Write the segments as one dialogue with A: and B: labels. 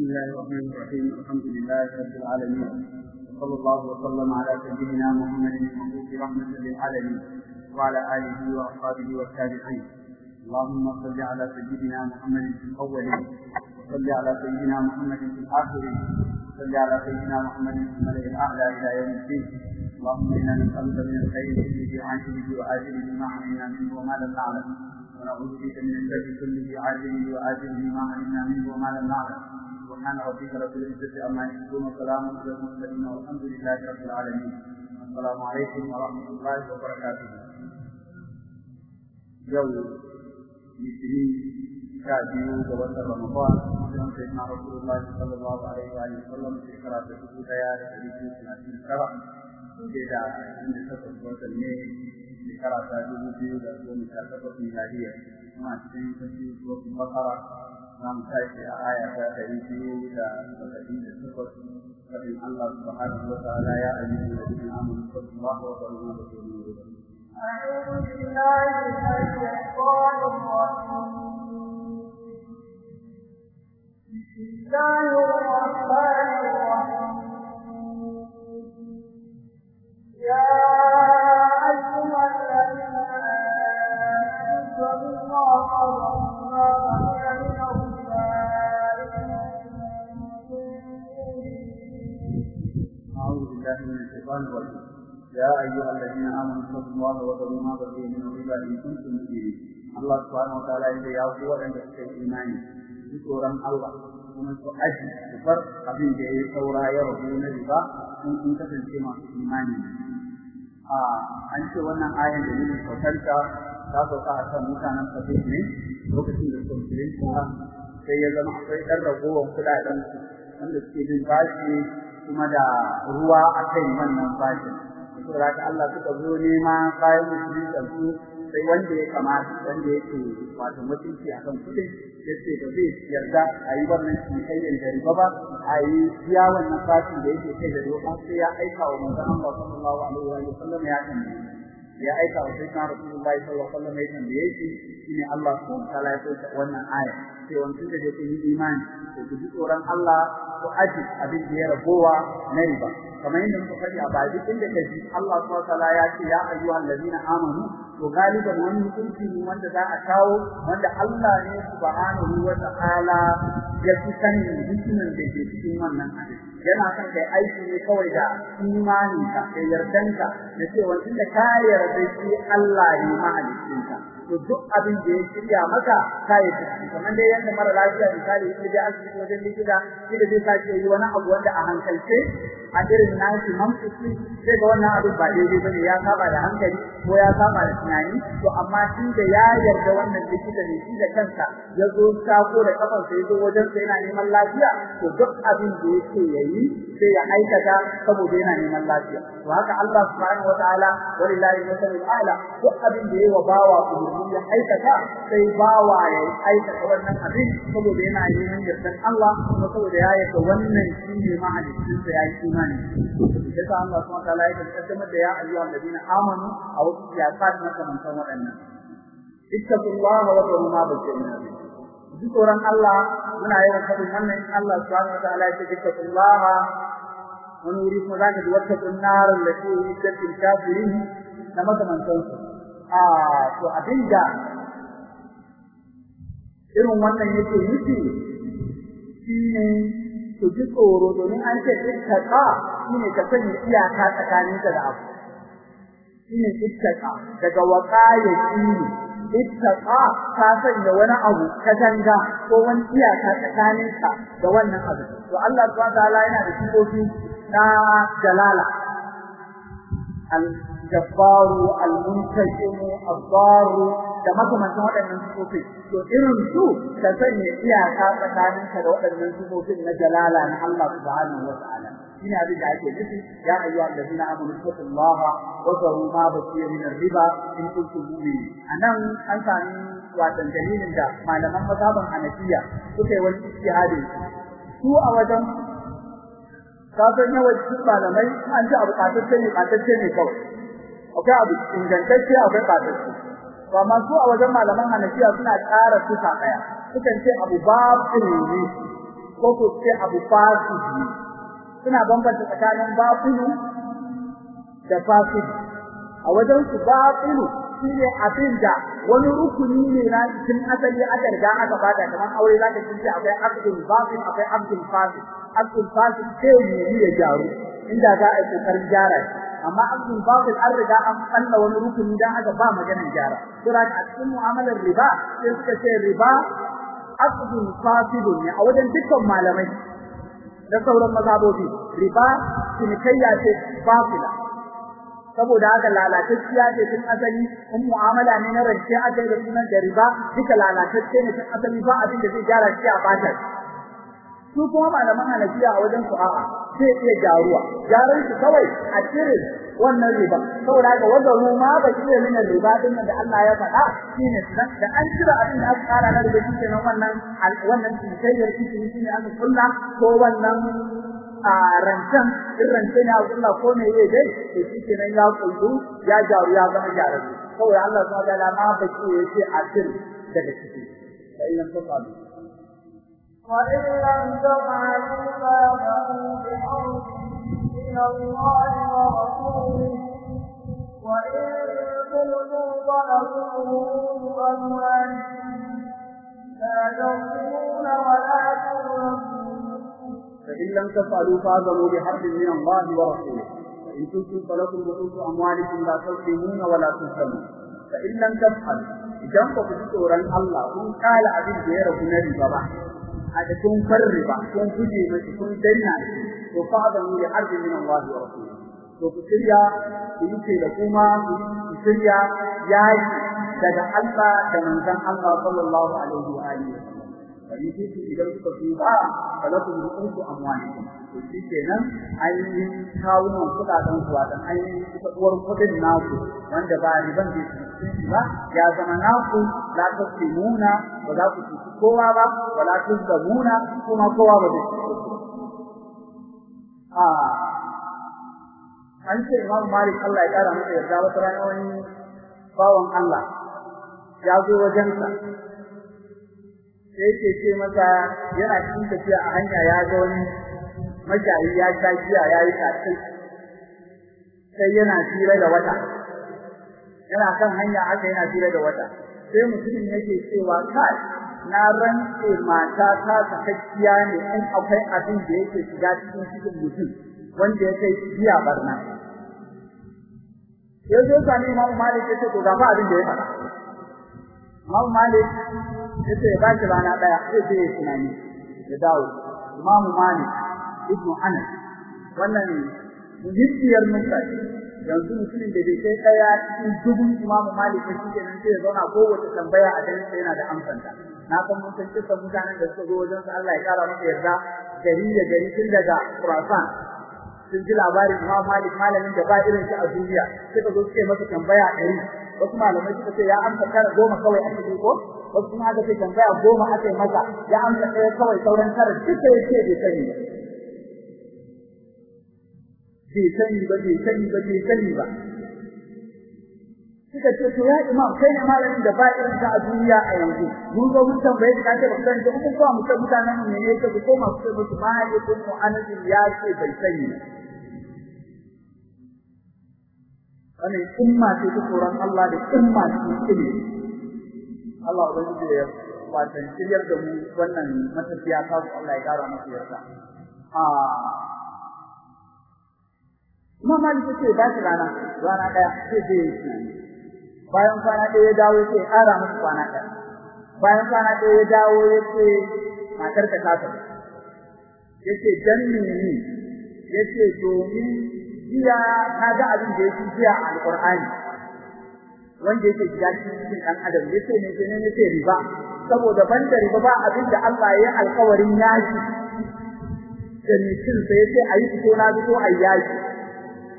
A: بسم الله الرحمن الرحيم. الحمد لله رب العالمين. وصلى الله وسلم على سيدنا محمد المبعوث رحمة للعالمين وعلى آله وأصحابه والتابعين. اللهم صل على سيدنا محمد في الأولين وصل على سيدنا محمد في الآخرين وصل على سيدنا محمد في الملأ الأعلى إلى يوم الدين. اللهم إنا نسألك من الخير كله عاجله وآجله ما علمنا منه وما لم نعلم. ونعوذ بك من الشر كله عاجله وآجله ما علمنا منه وما لم نعلم. سبحان ربك رب العزة عما يصفون وسلام على المرسلين والحمد لله رب العالمين. السلام عليكم ورحمة الله وبركاته. يوم الاثنين شاهدوا جواز رمضان. يوم سيدنا رسول الله صلى الله عليه وآله وسلم في قراءة الحدود يا رسول ثلاثين سبع وجد عند سفر وسلم في قراءة الحدود يوم سفر ميلادية مع سيدنا سورة البقرة نعم تأتي آية تأتي وتأتي السفر فإن الله سبحانه وتعالى يا أيها الذين آمنوا اتقوا الله وقولوا ما تكونوا
B: أعوذ بالله من الشيطان الرجيم. بسم الله الرحمن الرحيم. يا
A: الشيطان الرجيم يا أيها الذين آمنوا اتقوا الله وذروا ما بقي من الربا إن كنتم مؤمنين الله سبحانه وتعالى يقول يا قوة أن تكون إيماني ذكرا الله kuma su aji su bar abin da ya saura ya rabu na riba in kun kasance masu imani a an ce wannan ayan da yin sautanta ta sauka a kan mutanen sabi ne lokacin da suka musulunta sai ya zama akwai ɗan ragowar kuɗaɗen wanda suke bin bashi kuma da ruwa a kai wannan bashin saboda haka Allah suka zo nema bayan musulunta su sai wanda ya kamata wanda yake wato mutunci akan kuɗin ya ce da zai yarda a yi wannan cinikayyar da riba ba a yi biya wannan bashin da yake kai da doka sai ya aika wa manzon Allah sallallahu alaihi wa sallam ya tambaye ya aika wa sayyidina Rasulullahi sallallahu alaihi wa sallam ya tambaye shi shine Allah subhanahu wa ta'ala ya wannan aya. Sai wannan da yake yi imani to ji tsoron Allah ku aji abin da ya ragowa na riba. Kamar yadda muka faɗi a baya duk inda kaji Allah subhanahu wa ta'ala ya ce ya ayyuhal ladina amanu to galiban wani hukunci ne wanda za a kawo wanda Allah ne subhanahu wa ta'ala ya fi sanin hukumin da ke cikin wannan abin. Yana son kai aiki ne kawai da imani da yardanka da cewa tunda ka yarda shi Allah ne mahaliccinka. To duk abin da ya shirya maka ka yi kamar dai yanda mara lafiya misali ya je asibiti wajen likita shi da zai sace yi wani abu wanda a hankalce a irin nashi mamfuki sai ga wannan abin ba daidai ba ne ya saba da hankali ko ya saba da tunani. To amma shi da ya yarda wannan likita ne shi da kansa ya zo sako da kafar sa ya zo wajen sa yana neman lafiya to duk abin da yake yayi sai ya aikata saboda yana neman lafiya. To haka Allah subhanahu wataala walillahi masalul ala duk abin da yayi wa bawa ya aikata sai bawa ya aikata wannan abin saboda yana neman yardan Allah kuma saboda ya yarda wannan shi ne mahaliccin sa ya yi imani. Allah ya da ya ayyuhal ladina amanu a siyasat na kamantan waɗannan. Ittaqullaha wa taqullaha ma Allah muna yawan faɗin wannan. Allah subhanahu wataala ya ce ittaqullaha wani kunnar kafirin na makamantan a to abin da irin wannan yake nufi shine ku ji tsoro domin an ce ittaqa shine ka sanya iyaka tsakaninka da abu. Shine ittaqa daga waqaya shine ittaqa ka sanya wani abu ka danga ko wani iyaka tsakaninka da wannan abu. To Allah subhanahu wataala yana da sifofi na jalala. Al jabbaru al muntajim al da makamantan waɗannan sifofi to irin su ka sanya iyaka tsakaninka da waɗannan sifofin na jalala na Allah subhanahu wataala shine abin da ake nufi ya ayyuha allazina amanu taqullaha wa zaru ma baqiya min ar-riba in kuntum mu'minin a nan an sami watan dalilin da malaman mazhaban Hanafiya suka yi su a wajen kafin yawan cikin malamai an ji abu katacce ne katacce ne kawai. Akwai abu ingantacce akwai katacce to amma su a wajen malaman Hanafiya suna ƙara tuka ɗaya. Sukan ce abu babu ne ko ko ce abu fasid ne. Suna bambanta tsakanin batilu da fasid a wajen su batilu shine abin da wani rukuni ne na cikin asali aka riga aka ba da kamar aure za ka cince akwai abdul batil akwai abdul fasid. Abdul fasid sai ne ya jaru inda za a yi ƙoƙarin gyara amma abdul batil an riga an kalla wani rukuni dan aka ba maganar gyara. Sura a cikin mu'amalar riba sai suka ce riba abdul fasid ne a wajen dukkan malamai da sauran mazhabobi. Riba cinikayya ce batila saboda haka lalatacciya ce tun asali in mu'amala ne na rance aka yi da sunan da riba duka lalatacce ne tun asali ba abin da zai gyara shi a batar. Su kuma malaman hanafiya a wajen su a'a zai iya gyaruwa. Gyaran shi kawai a cire wannan riba. Saboda haka wanda ma ba shi min riba din da Allah ya faɗa shine da an cire abin da aka tsara na riba shi nan wannan wannan cinikayyar shi ne aka kulla ko wannan a rancen in rancen ya kulla ko me ya dai to shi kenan ya kullu ya jaru ya zama jarumi kawai Allah subhanahu wa ta'ala ma ba ce ya ce a cin daga ciki fa in lam
B: taqalu wa in lam taqalu fa yaqulu bi ila Allah wa rasulihi wa in kuntum ظلموا أموالكم لا تظلمون ولا تظلمون
A: فإن لم تفعلوا فاعظموا بحق من الله ورسوله. فإن تنتم فلكم رؤوس أموالكم لا تلقيمون ولا تظلمون. فإن لم تفعلوا جنبك السورة الله هم قال عبد غير ابن الربا هذا كن فرربا كن تجيب تكون تنعي فاعظموا بحق من الله ورسوله. فكسريا يمكن لكما كسريا ياي دعا الله كمن كان الله صلى الله عليه وآله وسلم. Sallam hadisi idan kuka tuba falakum ru'usu amwalikum. To shikenan ainihin kawunan kuɗaɗen su wato ainihin kuɗuwar kuɗin naku wanda ba riban da shi ba ya zama naku la taslimuna ba za ku tuci kowa ba ba la tuzamuna kuma kowa ba zai a an ce Imam Malik Allah ya kara masa yarda wata wani bawan Allah ya zo wajensa. Sai yake ce masa yana cikin tafiya a hanya ya ga wani mashayi ya sha giya ya yi kasai sai yana tira da wata. Yana kan hanya aka yana tira da wata. Sai mutumin yake cewa kai na rantse mata ta sakakkiya ne in akwai abin da yake shiga cikin cikin mutum wanda ya kai giya barna. Yanzu ya sami Imam Malik ya ce to ga abin da ya faɗa. Imam Malik ya ce ya bashi rana ɗaya sai sai tunani ya dawo. Imam Malik ibn Anas wannan muhimmiyar mutane yanzu mutumin da bai kai ɗaya cikin dubun Imam Malik ba shike nan sai ya zauna kowace tambaya a dare sai yana da amsanta. Na san mun san kisa mutanen da suka zo wajen su Allah ya kara masa yarda gari da gari tun daga Khurasan. Sun ji labarin Imam Malik malamin da ba irin shi a duniya. Suka zo suke masa tambaya ɗari wasu malamai suka ce ya amsa kara goma kawai a cikin ko? Wasu kuma aka ce tambaya goma aka yi masa ya amsa ɗaya kawai sauran tara duka ya ce bai sani ba. Bai sani ba bai sani ba bai sani ba. Suka ce to ya imam kai ne malamin da ba irin ka a duniya a yanzu. Mun zo mun tambaye ka ce baka sani kun kuma mu mutanen mu ne yake ku koma ku ce musu mahaifin mu anabi ya ce bai sani wannan umma ce ta tsoron Allah da umma ce ilimi. Allah ubangiji ya watan shiryar da mu wannan matafiya ta Allah ya kara masa yarda. A Imam Malik ce ba shi rana rana ɗaya sai yi bayan kwana ɗaya ya dawo sai ƙara masa kwana ɗaya. Bayan kwana ɗaya ya dawo ya ce matar ta kasa ya ce dan mene ya ce domin jiya na ga abin da yake jiya a wanda yake shiga cikin ɗan adam ya ce ne ne ya ce riba. Saboda ban da riba ba abin da Allah ya alƙawarin yaki da mutum sai ya ce a yi fito na fito a yaki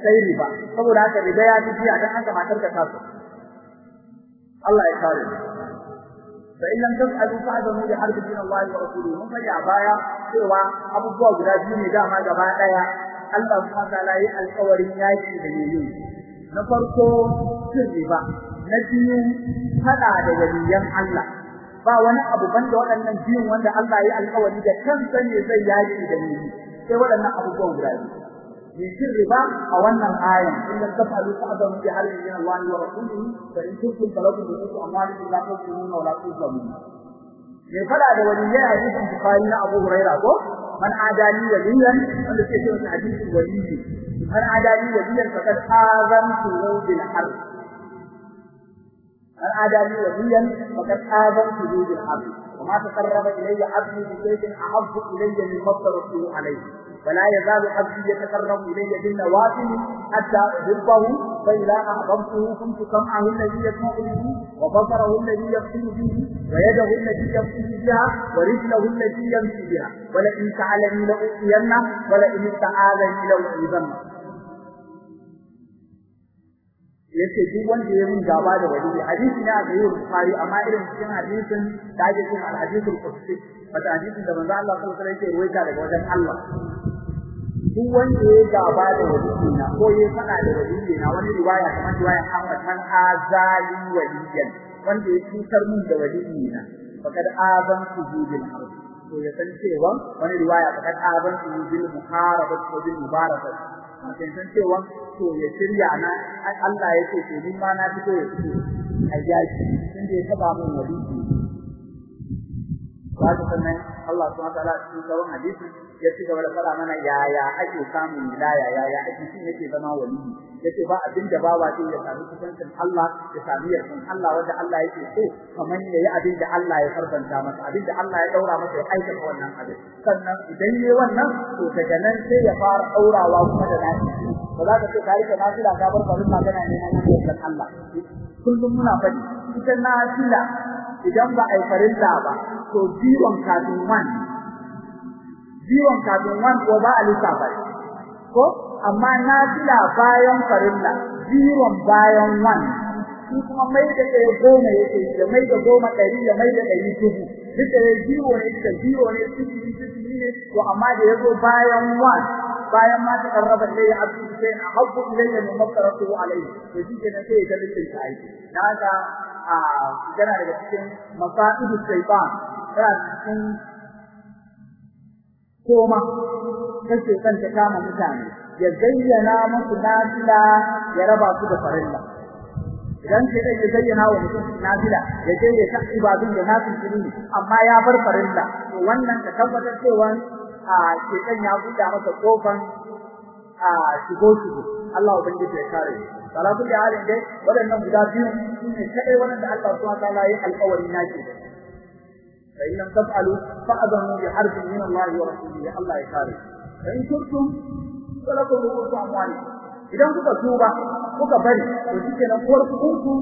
A: sai riba. Saboda haka riba ya fi jiya dan haka matar ta kasa Allah ya kare fa in lam taf'alu fa'dhu bi harbin Allah wa rasulihi. Mun faɗi a baya cewa abubuwa guda biyu ne dama gaba ɗaya Allah subhanahu wa ta'ala yi alƙawarin yaki da yayin na farko sirri ba na biyu fada da waliyan Allah. Ba wani abu banda waɗannan biyun wanda Allah ya alƙawari da kansa ne zai yaki da ni. Sai waɗannan abubuwan guda biyu. Sirri ba a wannan ayan inna tafalu ta'damu bi har min Allah wa rasulihi da in kun kunta lafi da su kuntum talakum bi amwalikum la tuqimuna wa la tuzlamuna. Ne fada da waliyan hadisin Bukhari na Abu huraira ko man adani waliyan wanda ke cewa hadisin waliyi. Man adani waliyan faqad azantu bil harb waliyan faqad azantu bil harb وما تقرب إلي عبدي بشيء أحب إلي مما افترضته عليه. فلا يزال عبدي يتقرب إلي بالنوافل حتى أحبه فإذا أحببته كنت سمعه الذي يسمع به وبصره الذي يبصر به ويده التي يبصر بها ورجله التي يمشي بها. ولئن سألني لأوتينه ولئن استعاذني لأعيذنه ya ce duk wanda ya mun gaba da wali hadisi ne a ga yau Bukhari amma irin cikin hadisin da ake cewa al-hadithul qudsi wata hadisin da manzo Allah sallallahu alaihi wasallam yake daga wajen Allah. Duk wanda ya gaba da wali na ko ya fada da wali na wani riwaya kamar riwaya Ahmad man azali waliyan? Wanda ya cutar mun da wali na fakad azan sujudil ardi to ya san cewa wani riwaya fakad azan sujudil muharabat wa bil mubarakat sai san cewa to ya shirya na Allah ya ce to ni ma na fito ya fito a yaki inda ya taba mun wali Wata sannan Allah subhanahu wa ta'ala cikin sauran hadisi ya ci gaba da fara mana yaya ake samun wilaya yaya ake shi yake zama wali ya ce ba abin da bawa zai ya sami kusancin Allah ya sami yardan Allah wanda Allah yake so kamar yayi abin da Allah ya farbanta masa abin da Allah ya daura masa ya aikata wannan abin. Sannan idan yayi wannan to daga nan sai ya fara daurawa kuma da nashi. Ba za ka ce ka riƙe nafila ka bar farin magana ne nan da Allah. Kullum muna faɗi ita nafila idan ba a yi farilla ba to jiwon kafin wan jiwon kafin wan ko ba a lissafa ko? Amma nafila bayan farilla jiwon bayan wan shi kuma mai da ɗaya goma yake da mai da goma ɗari da mai da ɗari dubu. Duk da ya jiwo ne da jiwo ne sifili ne to amma da ya zo bayan wan bayan ma ta karraba ya abu sai habbu ilayya min makaratu alayhi to shi ke nan sai dalilin ta aiki dan a yana daga cikin masaidu shaytan yana cikin koma. Kace kan ta kama mutane. Ya zayyana musu nafila ya raba su da farilla. Idan sai dai ya zayyana wa mutum nafila ya je ya ta ibadun da nafil amma ya bar farilla. To wannan ka tabbatar cewa a shekan ya buɗa masa kofan a shigo shigo. Allah ubangiji ya kare salatu da halin dai waɗannan guda biyu shine kadai wanda Allah subhanahu wa ta'ala ya alƙawari nake fa in lam taf'alu fa'adhanu bi harbin min Allah wa rasulihi. Allah ya kare fa in kuntum falakum ru'usu amwalikum. Idan kuka tuba kuka bari to shikenan kuwar ku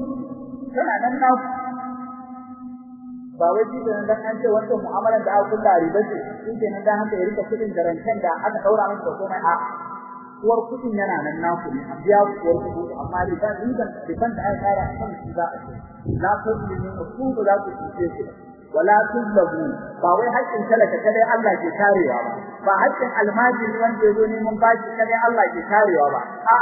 A: tana nan na ba wai shi da dan an ce wannan mu'amalar da aka kulla riba ce shi nan dan haka ya riƙa kuɗin garantan da aka daura masa da komai. A kuwar kuɗin yana nan naku ne a biya kuwar kuɗi amma riba riban da aka kara a kan shi za a ce la tuzlimu ku ku cuce shi wala tuzlamu. Ba wai haƙƙin talaka kadai Allah ke karewa ba. Ba haƙƙin almajiri wanda ya zo neman baki kadai Allah ke karewa ba. A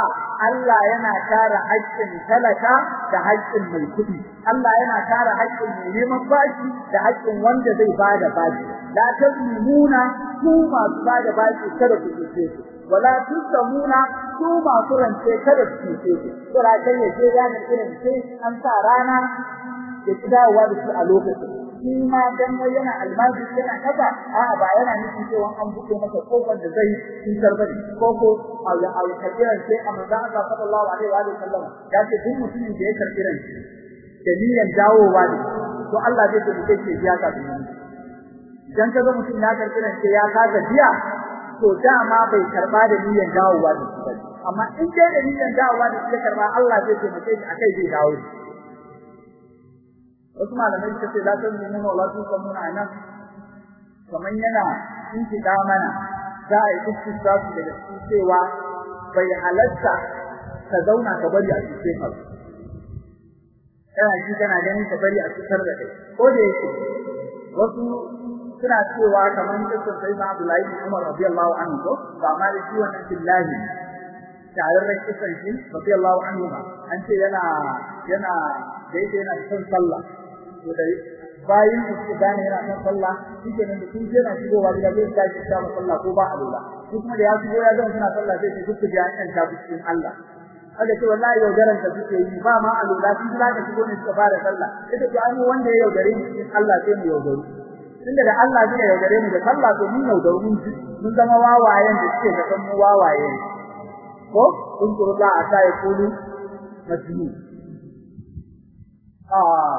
A: Allah yana kare haƙƙin talaka da haƙƙin mai kuɗi. Allah yana kare haƙƙin mai neman baki da haƙƙin wanda zai ba da baki la tazlimuna ku masu ba da baki kada ku cuce su. Wala tuzlamuna ku masu rance kada ku cuce su. To ra kai ga irin sai an sa rana ya dawowa da su a lokacin. Shi ma dan wai yana almaji yana kaza a'a ba yana nufin cewa an buɗe masa ƙofar da zai cutar ba ne ko ko al kabiran sai a manzo Allah sallallahu alaihi wa sallam ya ce duk mutumin da ya karɓi ran da niyyar dawowa ne to Allah zai tafi ce ya ka bi idan kaga mutum ya karɓi ran ya kaga biya to dama bai karɓa da niyyar dawowa ne. Amma in dai da niyyar dawowa ne sai karɓa Allah zai tafi shi akai zai dawo wasu malamai suka ce la ta nuna wala tu kamuna nan. Kaman yana in ki da mana za a yi istisqa su daga cikin cewa bai halatta ka zauna ka bari a cikin ka kana ji kana ganin ka bari a cikin da kai. Ko da yake wasu suna cewa kaman kisan sai na Abdullahi Umar radiyallahu anhu ko? Ba ma da ciwon billahi tare da kisan shi radiyallahu anhu an ce yana yana da yake yana son sallah. Da bayan su suka gane yana kan sallah shike nan da sun je na shigowa gida zai tashi ta sallah ko ba alula ko kuma da ya shigo ya zama suna sallah sai ce duk da an ta cikin Allah. Kada ce wallahi yaudaran da suke yi ba ma alula sun za ka shigo ne suka fara sallah. Ita ce an wanda ya yaudare ni cikin Allah sai mu yaudaru tunda da Allah zai yaudare mu da sallah to mun yaudaru mun mun zama wawayen da suke da kan mu wawaye ko? Kun kurla a sai kulu majnun ah.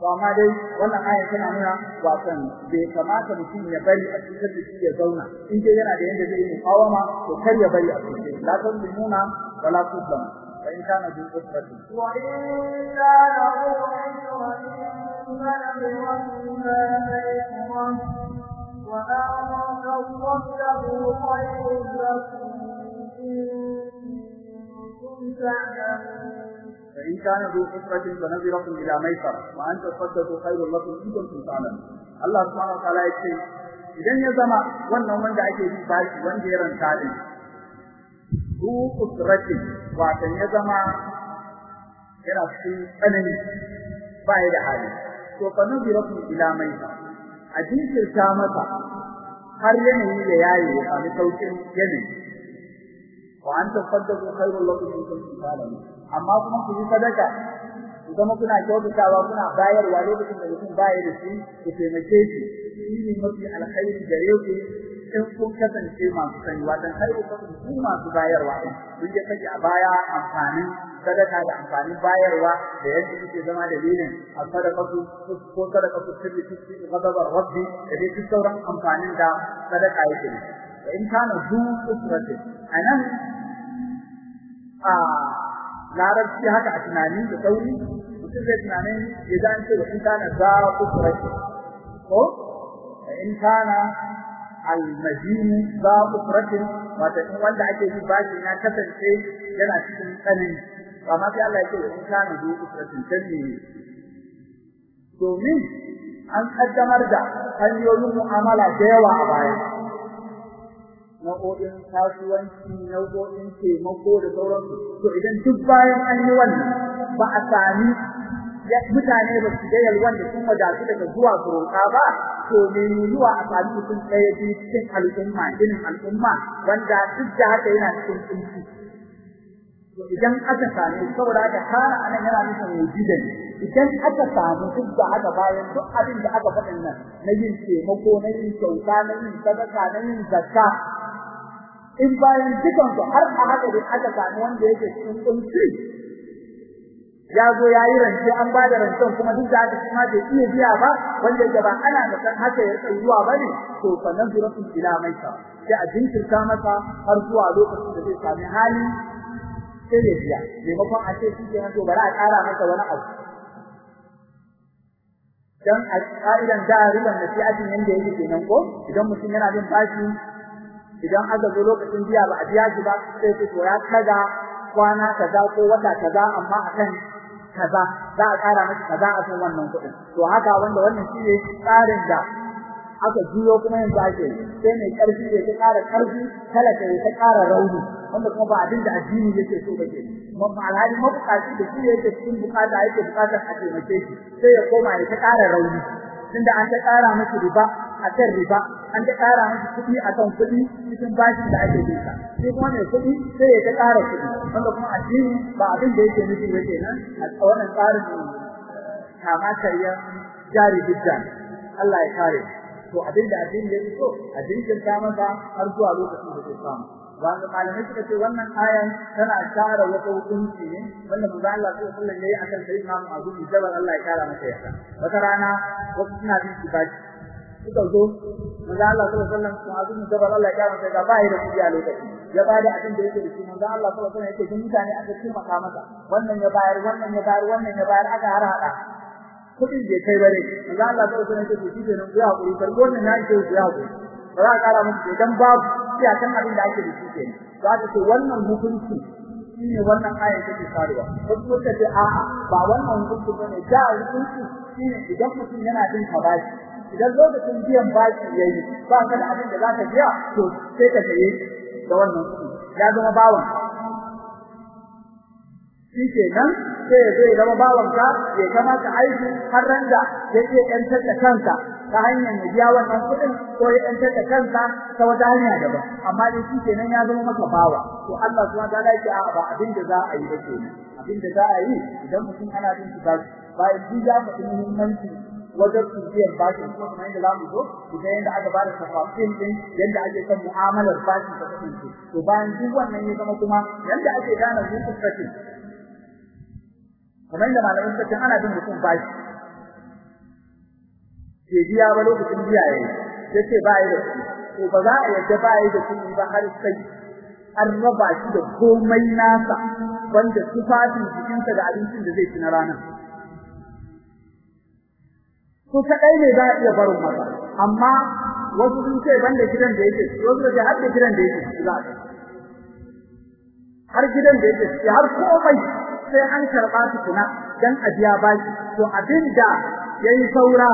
A: To amma dai wannan ayar tana nuna wasan bai kamata mutum ya bari a cikin shi ya zauna in dai yana da yanda zai yi mukawama to kar ya bari a cikin la tuzlimuna wala tuzlamu fa in kana bi usrati
B: wa in kana hu
A: فإن كان ذو عسرة فنظرة إلى ميسر وأن تصدقوا خير لكم إن كنتم تعلمون الله سبحانه وتعالى يقول idan ya zama wannan wanda ake yi bashi wanda ya ranta din ذو عسرة wato ya zama yana cikin tsanani ba ya da hali to fa naziratu ila maisar a jinkirta masa har yanayi da yayi ya sami saukin yanayi wa an tasaddaqu khairul lakum in kuntum ta'lamun amma kuma ku yi sadaka. Ku zama kuna kyautatawa kuna bayarwa lokacin da mutum baya da shi ku taimake shi. Shi ne mafi alkhairi gare ku in kun kasance masu watan khairu lakum ku masu bayarwa mun je kake a baya amfanin sadaka da amfanin bayarwa da yadda yake zama dalilin sadaqatu ko sadaqatu tabi tusi ghadabar rabbi da dai duk sauran amfanin da sadaka yake ne in kana zu usrati a nan a larabci haka a tunanin da sauri mutum zai tunanin ya za ce wa in kana za usrati ko? In kana almadini za usrati wata in wanda ake yi bashi na kasance yana cikin tsanani amma sai Allah ya ce in kana zu usrati tanni domin an kaddamar da hanyoyin mu'amala da yawa a baya. Nau'o'in kasuwanci nau'o'in taimako da sauransu. To idan duk bayan an yi wannan ba a sami mutane ba su gayar wanda sun wadatu daga zuwa su roƙa ba to me yiwuwa a sami mutum ɗaya biyu cikin al'umma irin al'umma wanda duk da haka yana cikin kunci. To idan aka sami saboda haka kana a nan yana nufin wujida ne idan aka samu duk da haka bayan duk abin da aka faɗin nan na yin taimako na yin kyauta na yin sadaka na yin zakka in bayan dukan su har a haka da aka samu wanda yake cikin kunci ya zo ya yi rance an ba da rancen kuma duk da haka ma bai iya biya ba wanda yake ba ana da san haka ya tsayi zuwa ba ne to fa nazratun ila maita sai a jinkirta masa har zuwa lokacin da zai sami hali sai ya biya. Maimakon a ce shi ke to bari a ƙara masa wani abu. Dan a ka'idan da riban da shi ajin yanda yake kenan ko idan mutum yana bin bashi idan aka zo lokacin biya ba a biya shi ba sai ce to ya kaga kwana kaza ko wata kaza amma akan kaza za a ƙara masa kaza a kan wannan kuɗin. To haka wanda wannan shi ne tsarin da aka juyo kuma yanzu ake sai mai ƙarfi ya ta ƙara ƙarfi talaka ya ta ƙara rauni wanda kuma ba abin da addini yake so ba ke. Amma alhali mabukaci da shi yake cikin buƙata yake buƙatar a taimake shi sai ya koma ya ta ƙara rauni. Tunda an ta ƙara masa riba a kan riba an ta ƙara masa kuɗi a kan kuɗi cikin bashin da ake bisa sai kuma mai kuɗi sai ya ta ƙara kuɗi wanda kuma addini ba abin da yake nufi ba kenan a wannan tsarin kama karyan jari biddan Allah ya kare. To abin da addini yake so addinin ta masa har zuwa lokacin da zai samu. Wanda malamai suka ce wannan ayan tana share wata hukunci ne wanda manzo Allah sallallahu alaihi wasallam yayi akan sayyidina bin Jabal Allah ya kara masa yarda. Wata rana wasu suna bin shi suka zo manzo Allah sallallahu alaihi wasallam Mu'adh bin Jabal Allah ya masa yarda bai da kuɗi a lokaci. Ya ba da abin da yake da shi manzo Allah sallallahu alaihi wasallam yake jin mutane aka taimaka masa. Wannan ya bayar wannan ya bayar wannan ya bayar aka har hada. Kudin bai kai bare manzo Allah sallallahu alaihi wasallam yake shi kenan ya haƙuri kar wannan na yake ya haƙuri. Ba za a kara muku idan babu iya kan abin da ake da shi kenan. Za ka ce wannan hukunci shine wannan ayar take faruwa wasu suka ce a'a ba wannan hukunci ba ne da hukunci shine idan mutum yana bin ka bashi idan lokacin biyan bashi yayi ba ka da abin da za ka biya to sai ka saye da wannan ya zama bawan shi ke nan sai ya ya zama bawanka ya kamata aiki har ran da ya iya ƴantar da kansa ta hanyar ya biya wannan kuɗin ko ya ƴantar da kansa ta wata hanya daban. Amma dai shi ke nan ya zama maka bawa. To Allah subhanahu wa ta'ala yake a ba abin da za a yi ba kenan. Abin da za a yi idan mutum ana bin shi bashi bayan shi ya faɗi muhimmanci wajen biyan bashi kuma kamar yadda za mu zo idan yadda aka ba da tafafin din yadda ake son mu'amalar bashi ta kasance. To bayan duk wannan ya zama kuma yadda ake gane zuƙin sakin kamar yadda malamin sakin ana bin mutum bashi. Ke biya ba lokacin biya yayi sai ce ba yi da kuɗi. To ba za a yadda ba yi da kuɗi ba har sai an raba shi da komai nasa wanda tufafin jikinsa da abincin da zai ci na ranar. Su kaɗai ne za a iya barin masa. Amma wasu sun ce banda gidan da yake wasu da har da gidan da yake za a har gidan da yake har komai sai an karɓa su kuna dan a biya baki to abin da yayi saura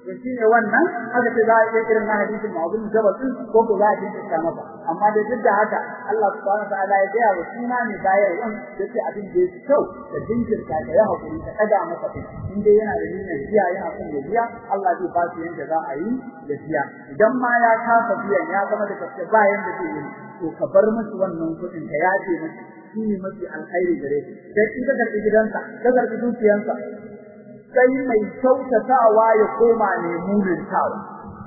A: shine wannan aka ce za a iya irin na hadisin ma'azum jabal din ko ko za a dinka ta masa. Amma dai duk da haka Allah subhanahu wa ta'ala ya gaya wa suna ne bayar yan ya ce abin da yake kyau da dinkirta da ya haƙuri ta kada masa kai. In dai yana da niyyar biya yana son ya biya Allah zai ba shi yanda za a yi da biya. Idan ma ya kasa biyan ya zama da gaske ba yanda zai yi to ka bar musu wannan kuɗin ka ya ce musu shi ne mafi alkhairi gare shi. Sai ka karɓi gidansa ka karɓi dukiyansa sai mai kyautatawa ya koma ne munintawa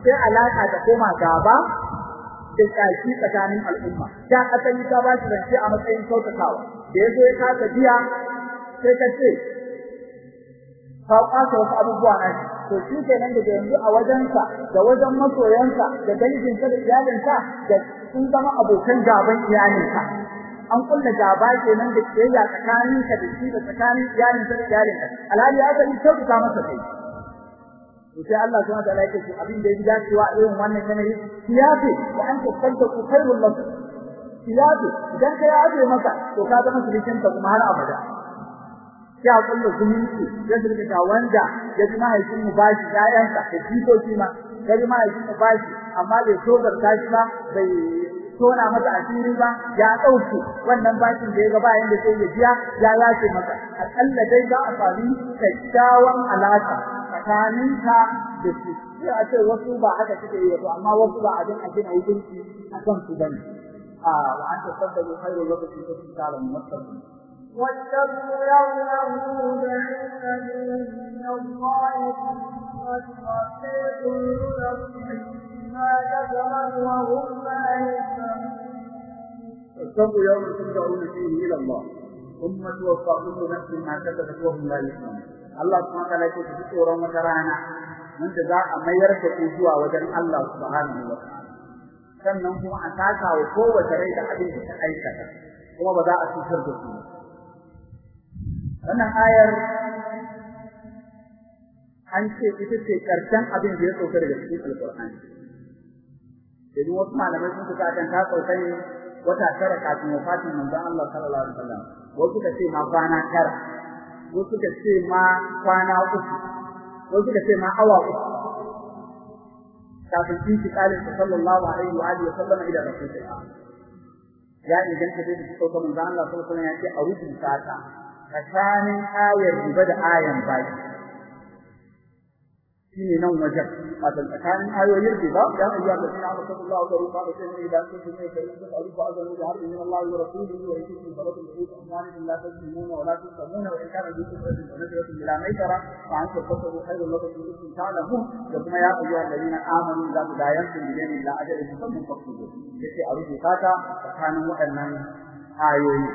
A: sai alaka ta koma gaba da kashi tsakanin al'umma. Da asali ka ba shi rance a matsayin kyautatawa. Da ya zo ya kasa biya sai ka ce ka kwasa wasu abubuwa shi. To shi kenan daga yanzu a wajensa da wajen masoyansa da danginsa da iyalinsa da sun zama abokan gaban iyalinsa. An kulla gaba kenan da kiyayya tsakanin ka da shi da tsakanin iyalin da iyalin ka alhali ya sani sai ku masa kai. To sai Allah subhanahu wa ta'ala yake abin da ya dacewa a irin wannan yanayi kiyafi wa an tantance ku khairul lakum. Kiyafi idan ka ya je masa to ka zama sulukin ka kuma har abada. Ya kulla zumunci ya ta wanda ya ji mahaifin mu bashi ƴaƴansa da jikoki ma ya mahaifin mu bashi amma bai so garta shi ba bai tona masa asiri ba ya dauke wannan bakin da ya ga bayan da sai ya biya ya yace masa akalla dai za a sami kyakkyawan alaka tsakaninka da shi sai a ce wasu ba haka suke yi to amma wasu ba abin a gina hukunci a kan su bane a wa an tasaddaqu khairu lakum in kuntum ta'lamun wattaqu
B: واتقوا يوما ترجعون من الله وتوفي كل نفس ما كسبت وهم لا يظلمون
A: واتقوا يوما ترجعون فيه الى الله ثم توفى كل نفس ما كسبت وهم لا يظلمون Allah subhanahu wa ta'ala yake ji tsoron wata rana wanda za a mayar da ku zuwa wajen Allah subhanahu wa ta'ala sannan kuma a saka wa kowace rai da abin da ta aikata kuma ba za a cutar da su wannan ayar an ce ita ce karshen abin da ya sauka daga cikin alqur'ani domin wasu malamai sun suka kan ta sauka ne wata tara kafin wafatin manzon Allah sallallahu alaihi wasallam. Wasu ka ce ma kwana tara. Wasu ka ce ma kwana uku. Wasu ka ce ma awa uku. Kafin intiqalin sallallahu alaihi wa alihi wasallam ila rasulillah. Ya inganta dai da sauka manzon Allah sallallahu alaihi wasallam ya ce a rubuta ta tsakanin ayar riba da ayan baki. Shine nan wajen wato tsakanin ayoyin riba ya ayyuha alladhina amanu wa taqullaha wa taqullaha idza kuntum ilayhi fa'alu fa'adhu bi harbin min Allah wa rasulihi wa yutikum falakum ru'us amwalikum la tazlimuna wa la tuzlamuna wa in kana dhu usratin fa nadratun ila maisara fa an tasaddaqu khayrun lakum in kuntum ta'lamun da kuma ya ayyuha alladhina amanu idza tadayantum bi daynin ila ajalin musamman faqtubu yace a rubuta ta tsakanin waɗannan ayoyi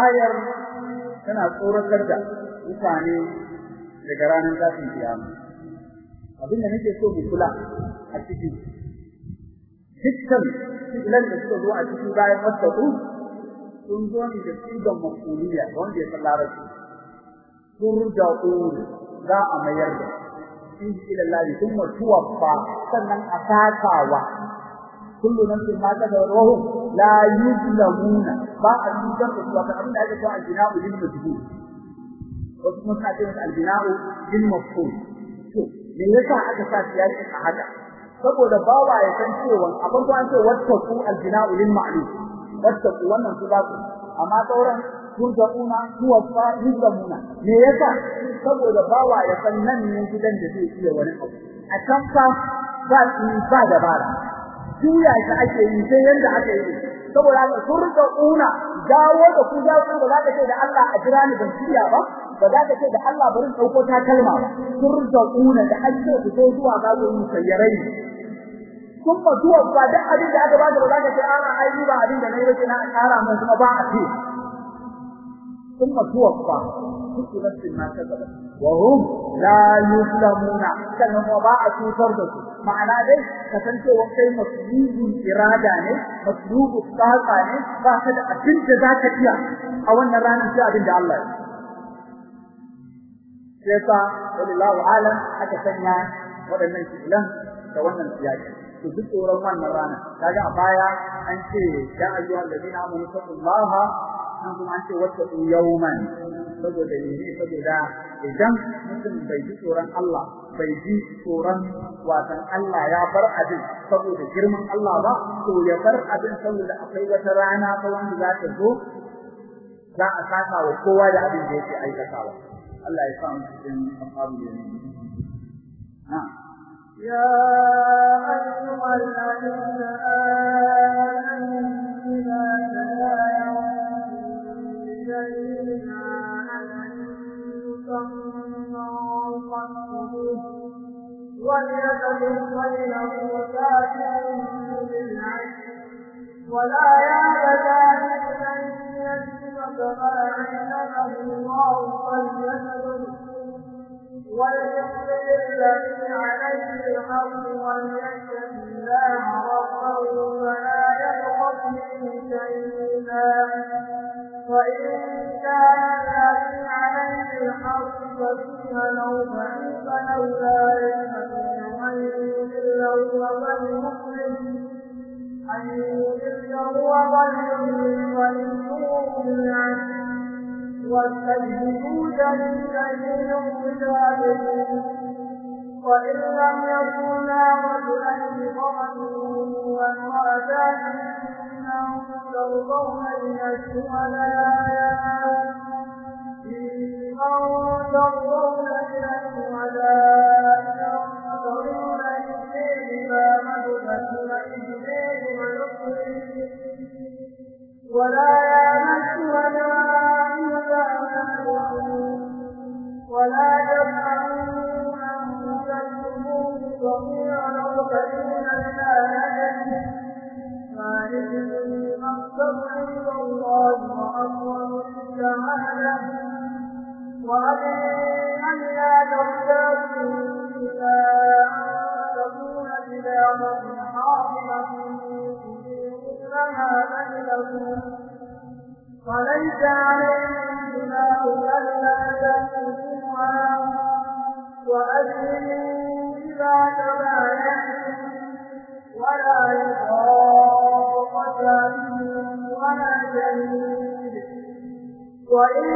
A: ayar tana tsoratar da mutane daga ranar zafin kiyama. Abin da nake so mu kula a ciki dukkan filan da suka zo a ciki bayan wasu sun zo ne da sigan makuliya wanda ya san larabci. Turja'un za a mayar da in ila Allah thumma tuwaffa sannan a sakawa kullu nafsin ma kasabat la yuzlamuna ba a cutar da su abin da ake so al-bina'u lil majhul wasu kuma suna ce al-bina'u lil mafhum. To me yasa aka sa siyasi a haka? Saboda bawa ya san cewa abin ko an ce wattaqu al-bina'u lil ma'lum wattaqu wannan su ba su. Amma sauran turja'una tuwaffa yuzlamuna. Me yasa? Saboda bawa ya san nan ne gidan da zai iya wani abu. A can fa ba ba dabara. Shi ake yi sai yanda aka yi. Saboda haka turja'una dawo da ku ku ba za ka ce da Allah a jira ni ban shirya ba ba za ka ce da Allah bari ɗauko ta kalma ba. Turja'una da ake ku zo zuwa ga mu sayyarai kuma zuwa ba da abin da aka ba da ba za ka ce a'a ai ba abin da na yi ba na ƙara mun kuma ba a ce. ثم توفى. كل نفس ما كسبت. وهم لا يظلمون. كلهم وباعثوا فردك معنى ذلك كسنت وقتي مطلوب إرادة مطلوب الطاقة فأخذ أبن جزاك فيها أو أن الرانا في أبن الله. شيطا ولله عالم حتى سنيا ولم يكن لهم كونا الزياجة تذكروا رمان مرانا كاجع بايا أنت يا أيها الذين آمنوا الله. an kuma an ce wata yawman saboda ne saboda idan mutum bai ji tsoron Allah bai ji tsoron watan Allah ya bar abin saboda girman Allah ba to ya bar abin saboda akwai wata rana ta wanda za ta zo za a saka wa kowa da abin da yake aikatawa Allah ya sa mu cikin ashabu yamin na'am
B: يا أيها الذين آمنوا وليدعو خيره ساكن بالعين ولا ياب ذلك ان يسلك ما علمه الله فليسلك وليقضي الذي عليه الحق وليتق الله ربه فلا وإن كان لكم عليه الحق فكن لو ضعيف لولا يشهد أن يضل هو والمسلم أن يضل هو والمسلم وللنور العزيز واستجهدوا شديدين مجاهدين وإن لم يكونا رجلين ضمنوا وامرأتان أنهم ترضون من الشهداء إنهم ترضون من الشهداء تنظرون إليه ما ملكت وإليه ونصره ولا يامن شهداء إلا ولا يمنعون أن تكتموه وقيل لو ترتابوا إلا أن تكون حاضرة بينكم وليس عليهم جناح ألا تكتبوها وأجلوا إذا تبايعتم ولا يضاق شاهد ولا وإن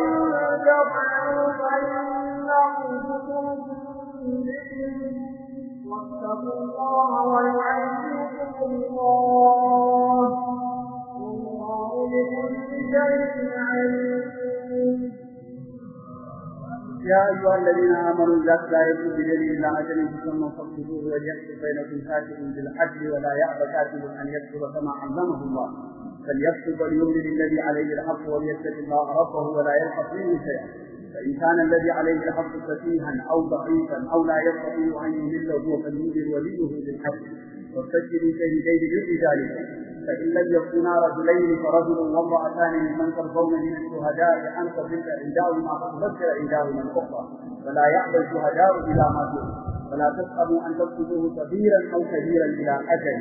B: تفعلوا فإنهم بكم واتقوا الله ويعلمكم الله. والله بكل شيء عليم.
A: يا أيها الذين آمنوا لا تدايقوا بدليل إلى أجل ثم فاكتبوه وليكتب بينكم كاتب بالعدل ولا يأبى كاتب أن يكتب كما علمه الله. فليكتب وليملل الذي عليه الحق وليتق الله ربه ولا يلحق منه شيئا. فإن كان الذي عليه الحق سفيها أو ضعيفا أو لا يستطيع أن يمله فليملل وليه بالحق واستشهدوا شهيدين من رجالكم فإن لم يكونا رجلين فرجل وامرأتان ممن ترضون من الشهداء أن تضل عندهما فتبشر عندهما الأخرى. ولا يأبى الشهداء إذا ماتوا فلا تسألوا أن تكتبوه كبيرا أو كبيرا إلى أجل.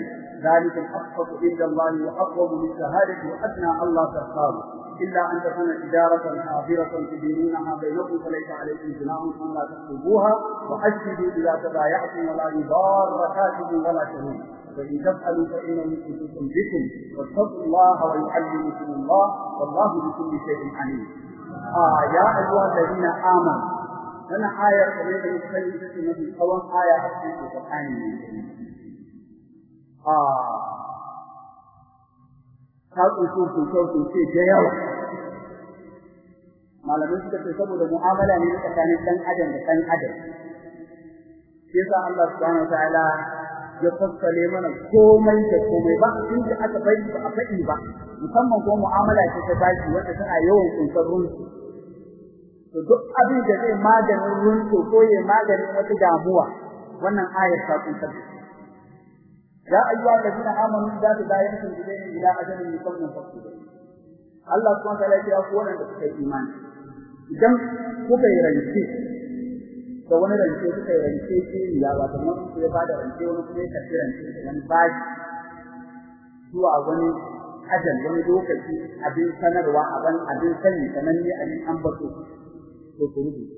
A: ذلك الأقسط عند الله وأقرب للشهادة وأدنى ألا تختاروا إلا أن تكون تجارة حاضرة تدينونها بينكم فليس عليكم جناح أن لا تكتبوها وأشهدوا إذا تبايعتم ولا يضار كاتب ولا شهيد. وإن تفعلوا فإنه يمسككم بكم واتقوا الله ويعلمكم الله والله بكل شيء عليم. آه يا أيها الذين آمنوا أنا آية كمان بنتكلم في قوم آية في القرآن. Tsoto tsoto tsoce da yawa. Suka ce saboda mu'amala ne tsakanin dan adam da dan adam. Yasa Allah subhanahu wa ta'ala ya fassale mana komai da komai ba inda aka bari ba a faɗi ba. Musamman ko mu'amala ce ta baki wanda tana yawan kunsar runsu to duk abin da zai maganin runsu ko ya maganin wata damuwa wannan ayar ta kunsar da ya ayyuha alladhina amanu idza tadayantum bidaynin ila ajalin musamman faqtu Allah subhanahu wa ta'ala ya ku wanda suka yi imani idan kuka yi rance da wani rance suka yi rance ce ya ba ta mun ya ba da rance wani kuma ya karɓi rance wani bashi zuwa wani ajal wani lokaci abin sanarwa abin abin sani sananne abin ambato to ku rubuta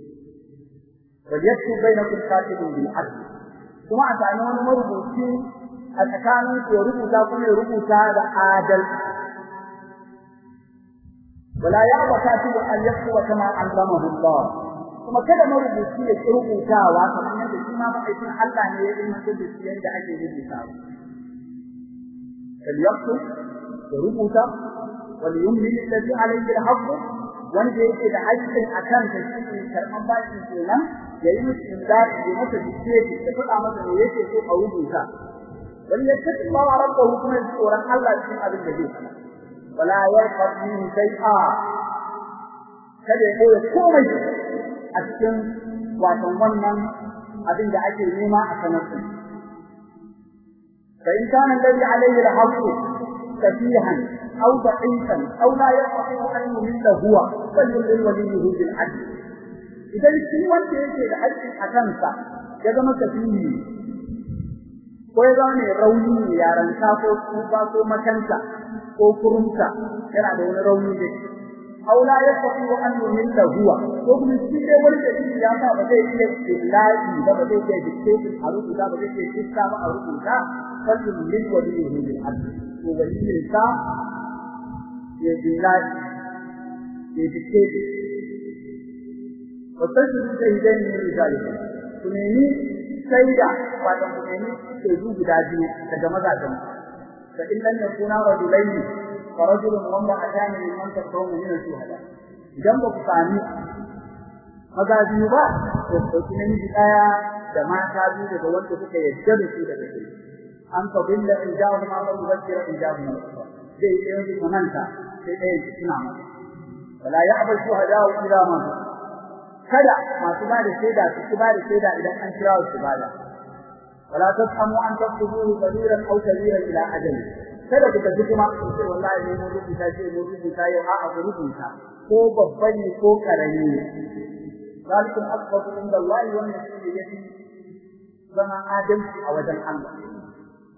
A: wal yaktu bainakum katibun bil adl kuma a sami wani marubuci a tsakanin ya rubuta kuma ya rubuta da adal wala ya ba katibu an yaktuba kama allamahu Allah kuma kada marubuci ya rubutawa kamar yadda shi ma ma'aikin Allah ne ya ilmantar da shi yadda ake rubuta kal yaktub ya rubuta wal yumli alladhi alayhi al-haqq wanda yake da haƙƙin akan da shi ne karɓan bashi kenan ya yi musu imdadi ya masa dictate ya faɗa masa me yake so a rubuta وليكتب الله ربه كما يذكر حلا الشيء بالجديد ولا يرقب منه شيئا. كذلك يقول السن وأتمنى أبين دعاك الميما فإن كان الذي عليه الحظ كثيرا أو ضعيفا أو لا يستطيع أن إلا هو فليل وليه بالعدل إذا السن وانت يجي الحج حسنسا يجمك فيه. Ko ya zama mai rauni ne yaranta ko tsufa ko makanta ko kurumta? Yana da wani rauni da shi aw la yastati an yumilla huwa. Ko kuma shi dai wani da shi ya sa ba zai iya illahi ba ba zai iya dictation a rubuta ba zai iya kissa ba a rubuta. Fadin lil waliyyi bil adl ko waliyyin sa ya illahi ya dictate wasu shahidan ne rijalikum ku nemi shaida wato ku nemi shaidu guda biyu daga mazajen fa in lam yakuna rajulaini فرجل وامرأتان ممن تكرهون من الشهداء idan ba ku sami maza biyu ba to ɗauki namiji ɗaya da mata biyu daga wanda kuka yarda da su daga kai an ka billa in ja wani ma wani zakira in ja wani zai yi ɗayan su manta sai ɗayan su suna mata wala ya abar su hada wa ila man kada masu ba da shaida su ba da shaida idan an kira su ba da wala tasamu an taktubu kabiran aw kabiran ila ajali kada ku tafi kuma ku ce wallahi ne mun rubuta ce mun rubuta yau a a rubuta ko babban ne ko karami ne zalikum asbatu inda Allah wa nasiyyati zama adalci a wajen Allah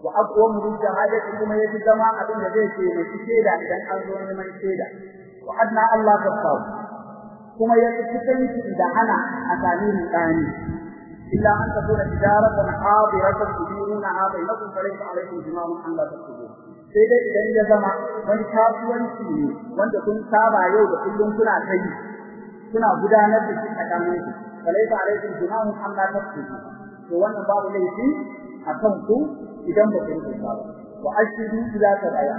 A: wa aqwamu bil shahadati kuma yafi zama abin da zai ce mai shaida idan an zo neman shaida wa adna Allah tasawu kuma yafi cikin da ana a sami rudani. Illa an takuna tijaratan hadiratan tudiruna bainakum falaysa alaykum junahun an la taktubu. Sai dai idan ya zama wani kasuwanci ne wanda kun saba yau da kullum kuna kai kuna gudanar da shi tsakanin ku falaita alaikum junahun an la tafsidu to wannan babu laifi a kan ku idan ba ku rubuta ba. Wa ashidu ila tabaya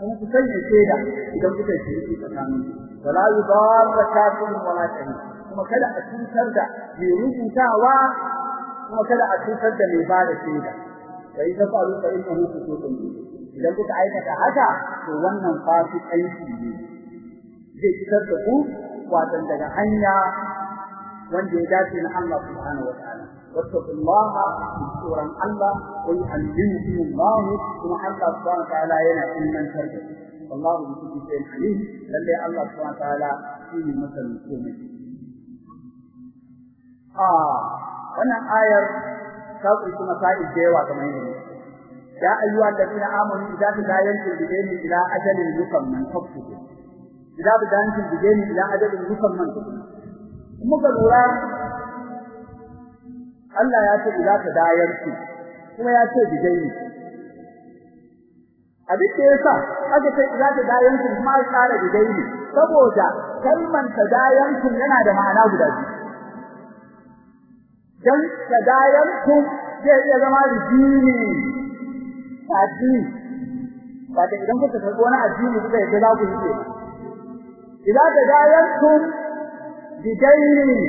A: kuma ku sanya shaida idan kuka yi tsakanin ku wala yudarra kafirun wala shahid. Kuma kada a cutar da mai rubutawa kuma kada a cutar da mai ba da shaida. Fa idza qalu fa innahu fusuqun idan kuka aikata haka to wannan fasikanci ne. Zai fitar da ku watan daga hanya wanda ya dace na Allah subhanahu wa ta'ala. wattaqullaha tsoron Allah wa yu'allimukum Allah kuma Allah subhanahu wa ta'ala yana ilmantar da ku wallahu bi kulli shay'in alim lalle Allah subhanahu wa ta'ala shine masanin komai ah wannan ayar ta kunshi masail da yawa kamar yadda يا أيها الذين آمنوا إذا تداينتم بدين إلى أجل مسمى فاكتبوا إذا تداينتم بدين إلى أجل مسمى فاكتبوا muka lura Allah ya ce za ta dayar ku kuma ya ce bidaini abin da yasa aka ce za ta dayar ku kuma ya tsara bidaini saboda kalman ta dayar ku yana da ma'ana guda biyu. Dan ta dayar ku zai iya zama rijini addini. Ba da idan kuka karɓi wani addini kuka yadda za ku yi idan da dayantum bidaini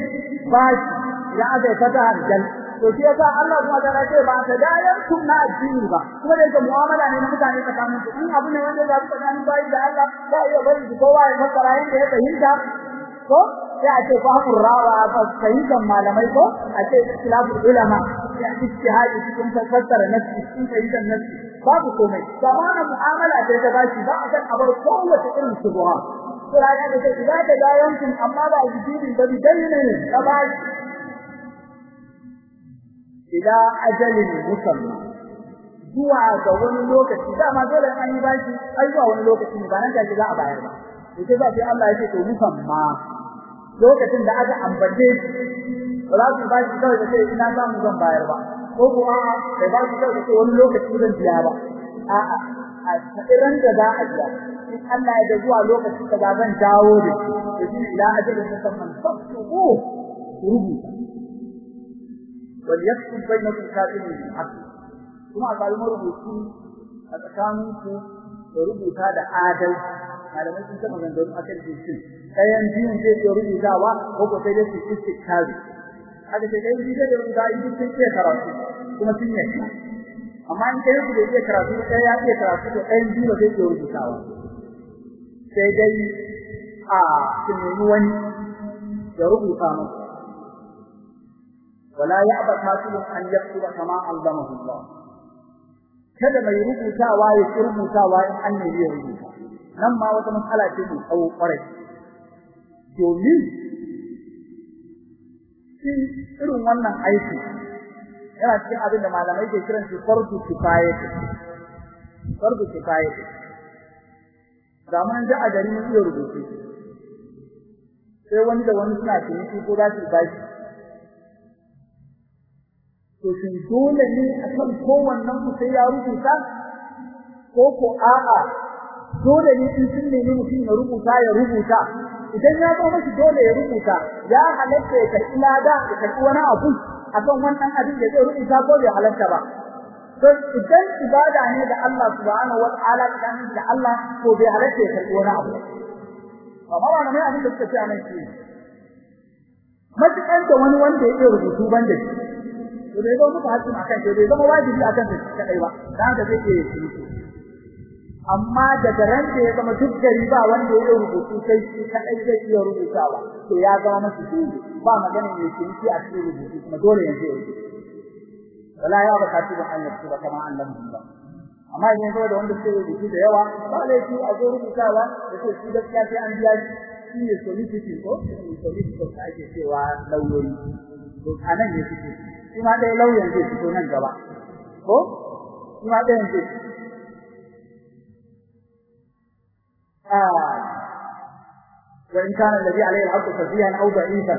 A: bashi idan aka yi fata harjan to shi yasa Allah kuma ta ce ba ta dayantum na addini ba. Kuma da mu'amala ne na mutane tsakanin su in abu ne wanda za su tsakanin bayi da Allah za a iya bari su kowa ya fassara yadda ya fahimta. Ko? Sai a ce fahimur rawa fa fahimtar malamai ko? A ce ikhtilaful ulama ya ijtihadi cikin fassara nafsi cikin fahimtar nafsi babu komai. Zamanin mu'amala da ta bashi ba a san abar kowace irin shubha ya ga da idan da yawancin amma ba jidin da bidaina ne da bashi. Ila ajalin musamma. Zuwa ga wani lokaci dama dole an yi bashi ai zuwa wani lokaci ba nan da za a bayar ba. Sai ba sai Allah ya ce to musamma. Lokacin da aka ambace ba za su bashi kawai da sai ina za mu zan bayar ba. Ko ko kai ba su kawai da wani lokaci zan biya ba. A'a a tsiran da za a biya. In Allah ya zuwa lokaci da zan dawo da shi. To ila ajalin musamman sabtu rubuta. wal yakun bainakum katibun bil haqq kuma a kalmar rubutu a tsakanin ku da rubuta da adalci malamai sun taɓa gangaru akan cikin ɗayan biyun zai iya rubutawa ko ko sai dai su cikin kazi haka sai dai rubuta da rubuta in sun ce karatu kuma sun yi amma in ɗayan su bai iya karatu ɗaya ya iya karatu to ɗayan biyu ba zai iya rubutawa sai dai a tunani wani ya rubuta masa wala ya'ba qatilun an yaktuba kama allamahu Allah kada mai rubutawa ya rubutawa in an ne ya rubuta nan ma wata matsala ce mai tsawo ƙwarai domin shi irin wannan aiki yana cikin abin da malamai ke kiran shi fardu kifayati fardu kifayati da mun da sai wani da wani suna ciniki ko za to shin dole ne a kan kowannen ku sai ya rubuta? Ko ko a'a dole ne in sun nemi mutum ya rubuta ya rubuta. Idan ya zo miki dole ya rubuta ya halatta ya karɓi lada ya karɓi wani abu akan wannan abin da zai rubuta ko bai halatta ba. To idan ibada ne da Allah subhanahu wa ta'ala idan da Allah ko bai halatta ya karɓi wani abu. Amma mai abin da suka ce a nan shi matukan da wani wanda ya rubutu ban da shi bai zo muku hakkin akan shi bai zama wajibi akan shi kadai ba. Dan haka zai yi. Amma daga ran da ya zama duk gari ba wanda ya rubutu sai shi kadai zai iya rubutawa to ya zama masa dole ba magana ne shi shi a cikin rubutu kuma dole yanzu ya rubuta. Wala ya ba katibu an yaktu ba kama an ba. Amma idan zo da wanda suke rubutu da yawa ba laifi a zo rubutawa da ce shi gaskiya sai an biya shi. Ne soliciting ko? Solicitor da ake cewa lauyoyi. To a nan ne suke. shi ma dai lauyan zai fito nan gaba ko shi ma dai zai وإن كان الذي عليه الحق ففيها أو ضعيفا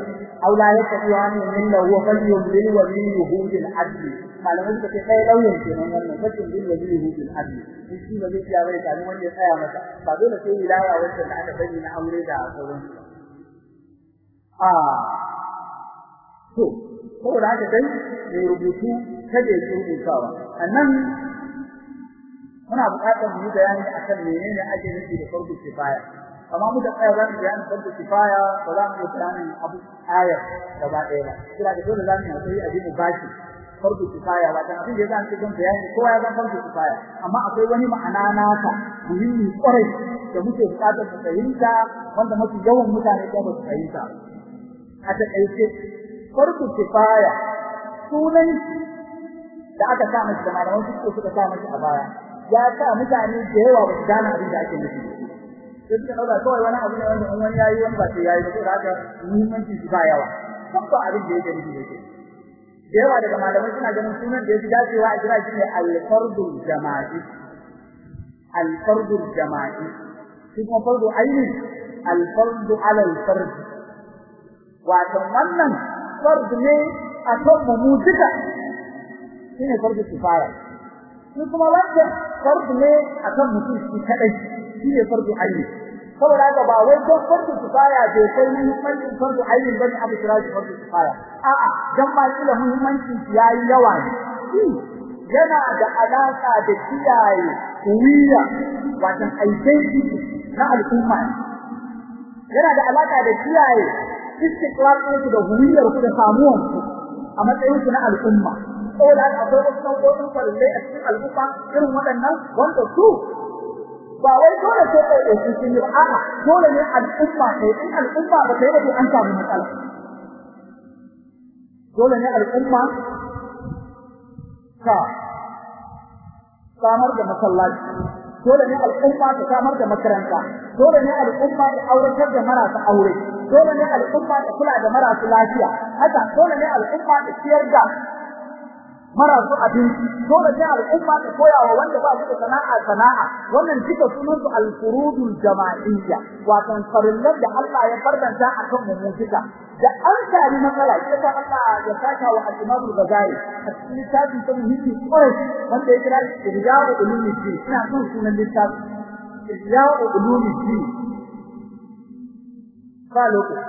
A: أو لا يستطيع أن يمل هو فليملل وليه بالعدل ما لم يستطع أي لو يمكن أن يمل فليملل وليه بالعدل في ما zai iya bai tare wanda ya tsaya masa ba dole sai wilaya wacce da aka sani na aure da sauran a to Saboda haka dai mai rubutu kada ya rubutawa. Annan muna buƙatar mu bayani akan menene ake nufi da farko kifaya. Amma muka tsaya za mu bayani farko kifaya ba za mu yi bayanin abu ayar gaba ɗaya ba. Kira da dole za mu yi a mu bashi farko kifaya ba. Dan abin da zan ce don bayani kowa ya san farko kifaya. Amma akwai wani ma'ana naka muhimmi ƙwarai da muke buƙatar mu fahimta wanda mafi yawan mutane ba su fahimta. A taƙaice farko kifaya sunan da aka sa masa da malaman suke suka sa masa a baya ya sa mutane da yawa ba su gane abin da ake nufi sai suka dauka kawai wani abu ne wanda wani yayi wani ba sai yayi sai haka muhimmanci shi ba yawa sabba abin da yake nufi yake da yawa daga malamai suna ganin sunan da yake dacewa a kira shi ne al-fardul jama'i al-fardul jama'i shi kuma fardu aini al-fardu ala al-fard wato wannan fard ne a kan mu duka shine fardu kifaya shi kuma wanda fardu ne a kan mutum shi kadai shine fardu aini saboda haka ba wai ko fardu kifaya bai kai muhimmancin fardu aini ba ne abu kira shi fardu kifaya a'a dan ba shi da muhimmancin yayi yawa ne yana da alaka da kiyaye huwiya wato identity na al'umma yana da alaka da kiyaye istiqlal ɗinsu da huwiyar ku da samuwan ku a matsayin ku na al'umma. Saboda akwai wasu nau'o'in farillai a cikin al'umma irin waɗannan wanda su ba wai dole sai kai da shi ne a'a dole ne al'umma kai in al'umma ba kai ba to an samu matsala. Dole ne al'umma ka samar da masallaci. Dole ne al'umma ta samar da makaranta. Dole ne al'umma ta auratar da marasa aure. Dole ne al'umma ta kula da marasa lafiya. Haka dole ne al'umma ta ciyar da marasu abinci dole ne al'umma ta koya wa wanda ba su da sana'a sana'a wannan duka sunan su al-furudul jama'iyya wato farillan da Allah ya fardanta akan mu mutuka da an sami matsala sai ta Allah ya saka wa al-Imam al-Ghazali a cikin littafin ta muhimmi kwarai wanda ya kira shi Ihya'u Ulumuddin ina son sunan littafin Ihya'u Ulumuddin ba lokaci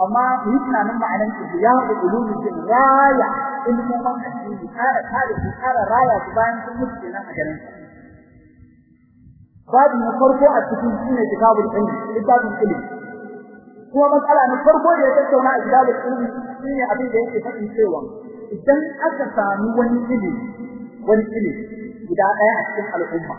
A: amma yi tunanin ma'anar Ihya'u Ulumuddin raya ilmomin addini kara kare su kara raya su bayan sun mutu kenan a garin. Babu na farko a cikin shine kitabul ilmi littafin ilmi. Kuma matsala na farko da ya tattauna a kitabul ilmi shine abin da yake faɗin cewa idan aka sami wani ilimi wani ilimi guda ɗaya a cikin al'umma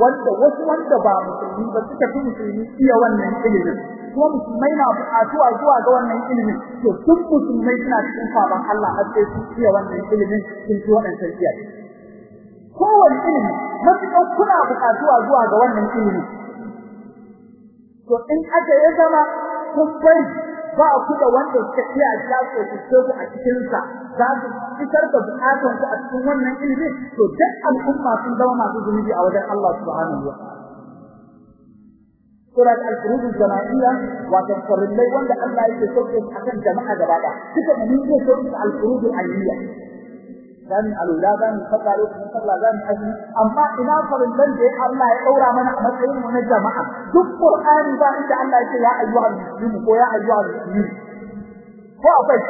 A: wanda wasu wanda ba musulmi ba suka fi musulmi iya wannan ilimin kuma musulmai na buƙatuwa zuwa ga wannan ilimin to duk musulmai suna cikin sabon Allah har sai su iya wannan ilimin sun ci waɗancan iyaye. Kowane ilimi matuƙar kuna buƙatuwa zuwa ga wannan ilimin to in aka ya zama kun bari ba ku da wanda suka iya shafe su ce ku a cikin sa za su fitar da bukatun ku a cikin wannan ilimi to duk al'umma sun zama masu zunubi a wajen Allah subhanahu wa ta'ala. Surat al-Furud al-Jama'iyya wato farillai wanda Allah yake sauke akan jama'a gaba ɗaya duka mun yi sauke al-Furud al-Aliyya zamu alula zamu sallah lokacin sallah zamu azumi amma ina farillan da Allah ya daura mana a matsayin mu na jama'a duk Qur'ani ba inda Allah yake ya ayyuhal muslimu ko ya ayyuhal muslimin ko akwai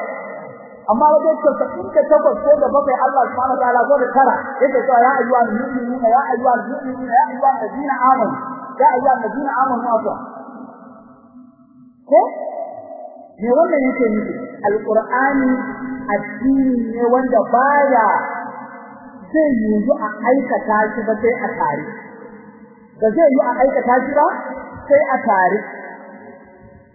A: amma wajen tasa'in da takwas ko da bakwai Allah subhanahu wa ta'ala ko da tara yake cewa ya ayyuhal mu'minuna ya ayyuhal mu'minuna ya ayyuhal ladina amanu ya ayyuhal ladina amanu afwa ko? Me wannan yake nufi? Alqur'ani addini ne wanda baya zai yiwu a aikata shi ba sai a tare. Da zai yi a aikata shi ba sai a tare.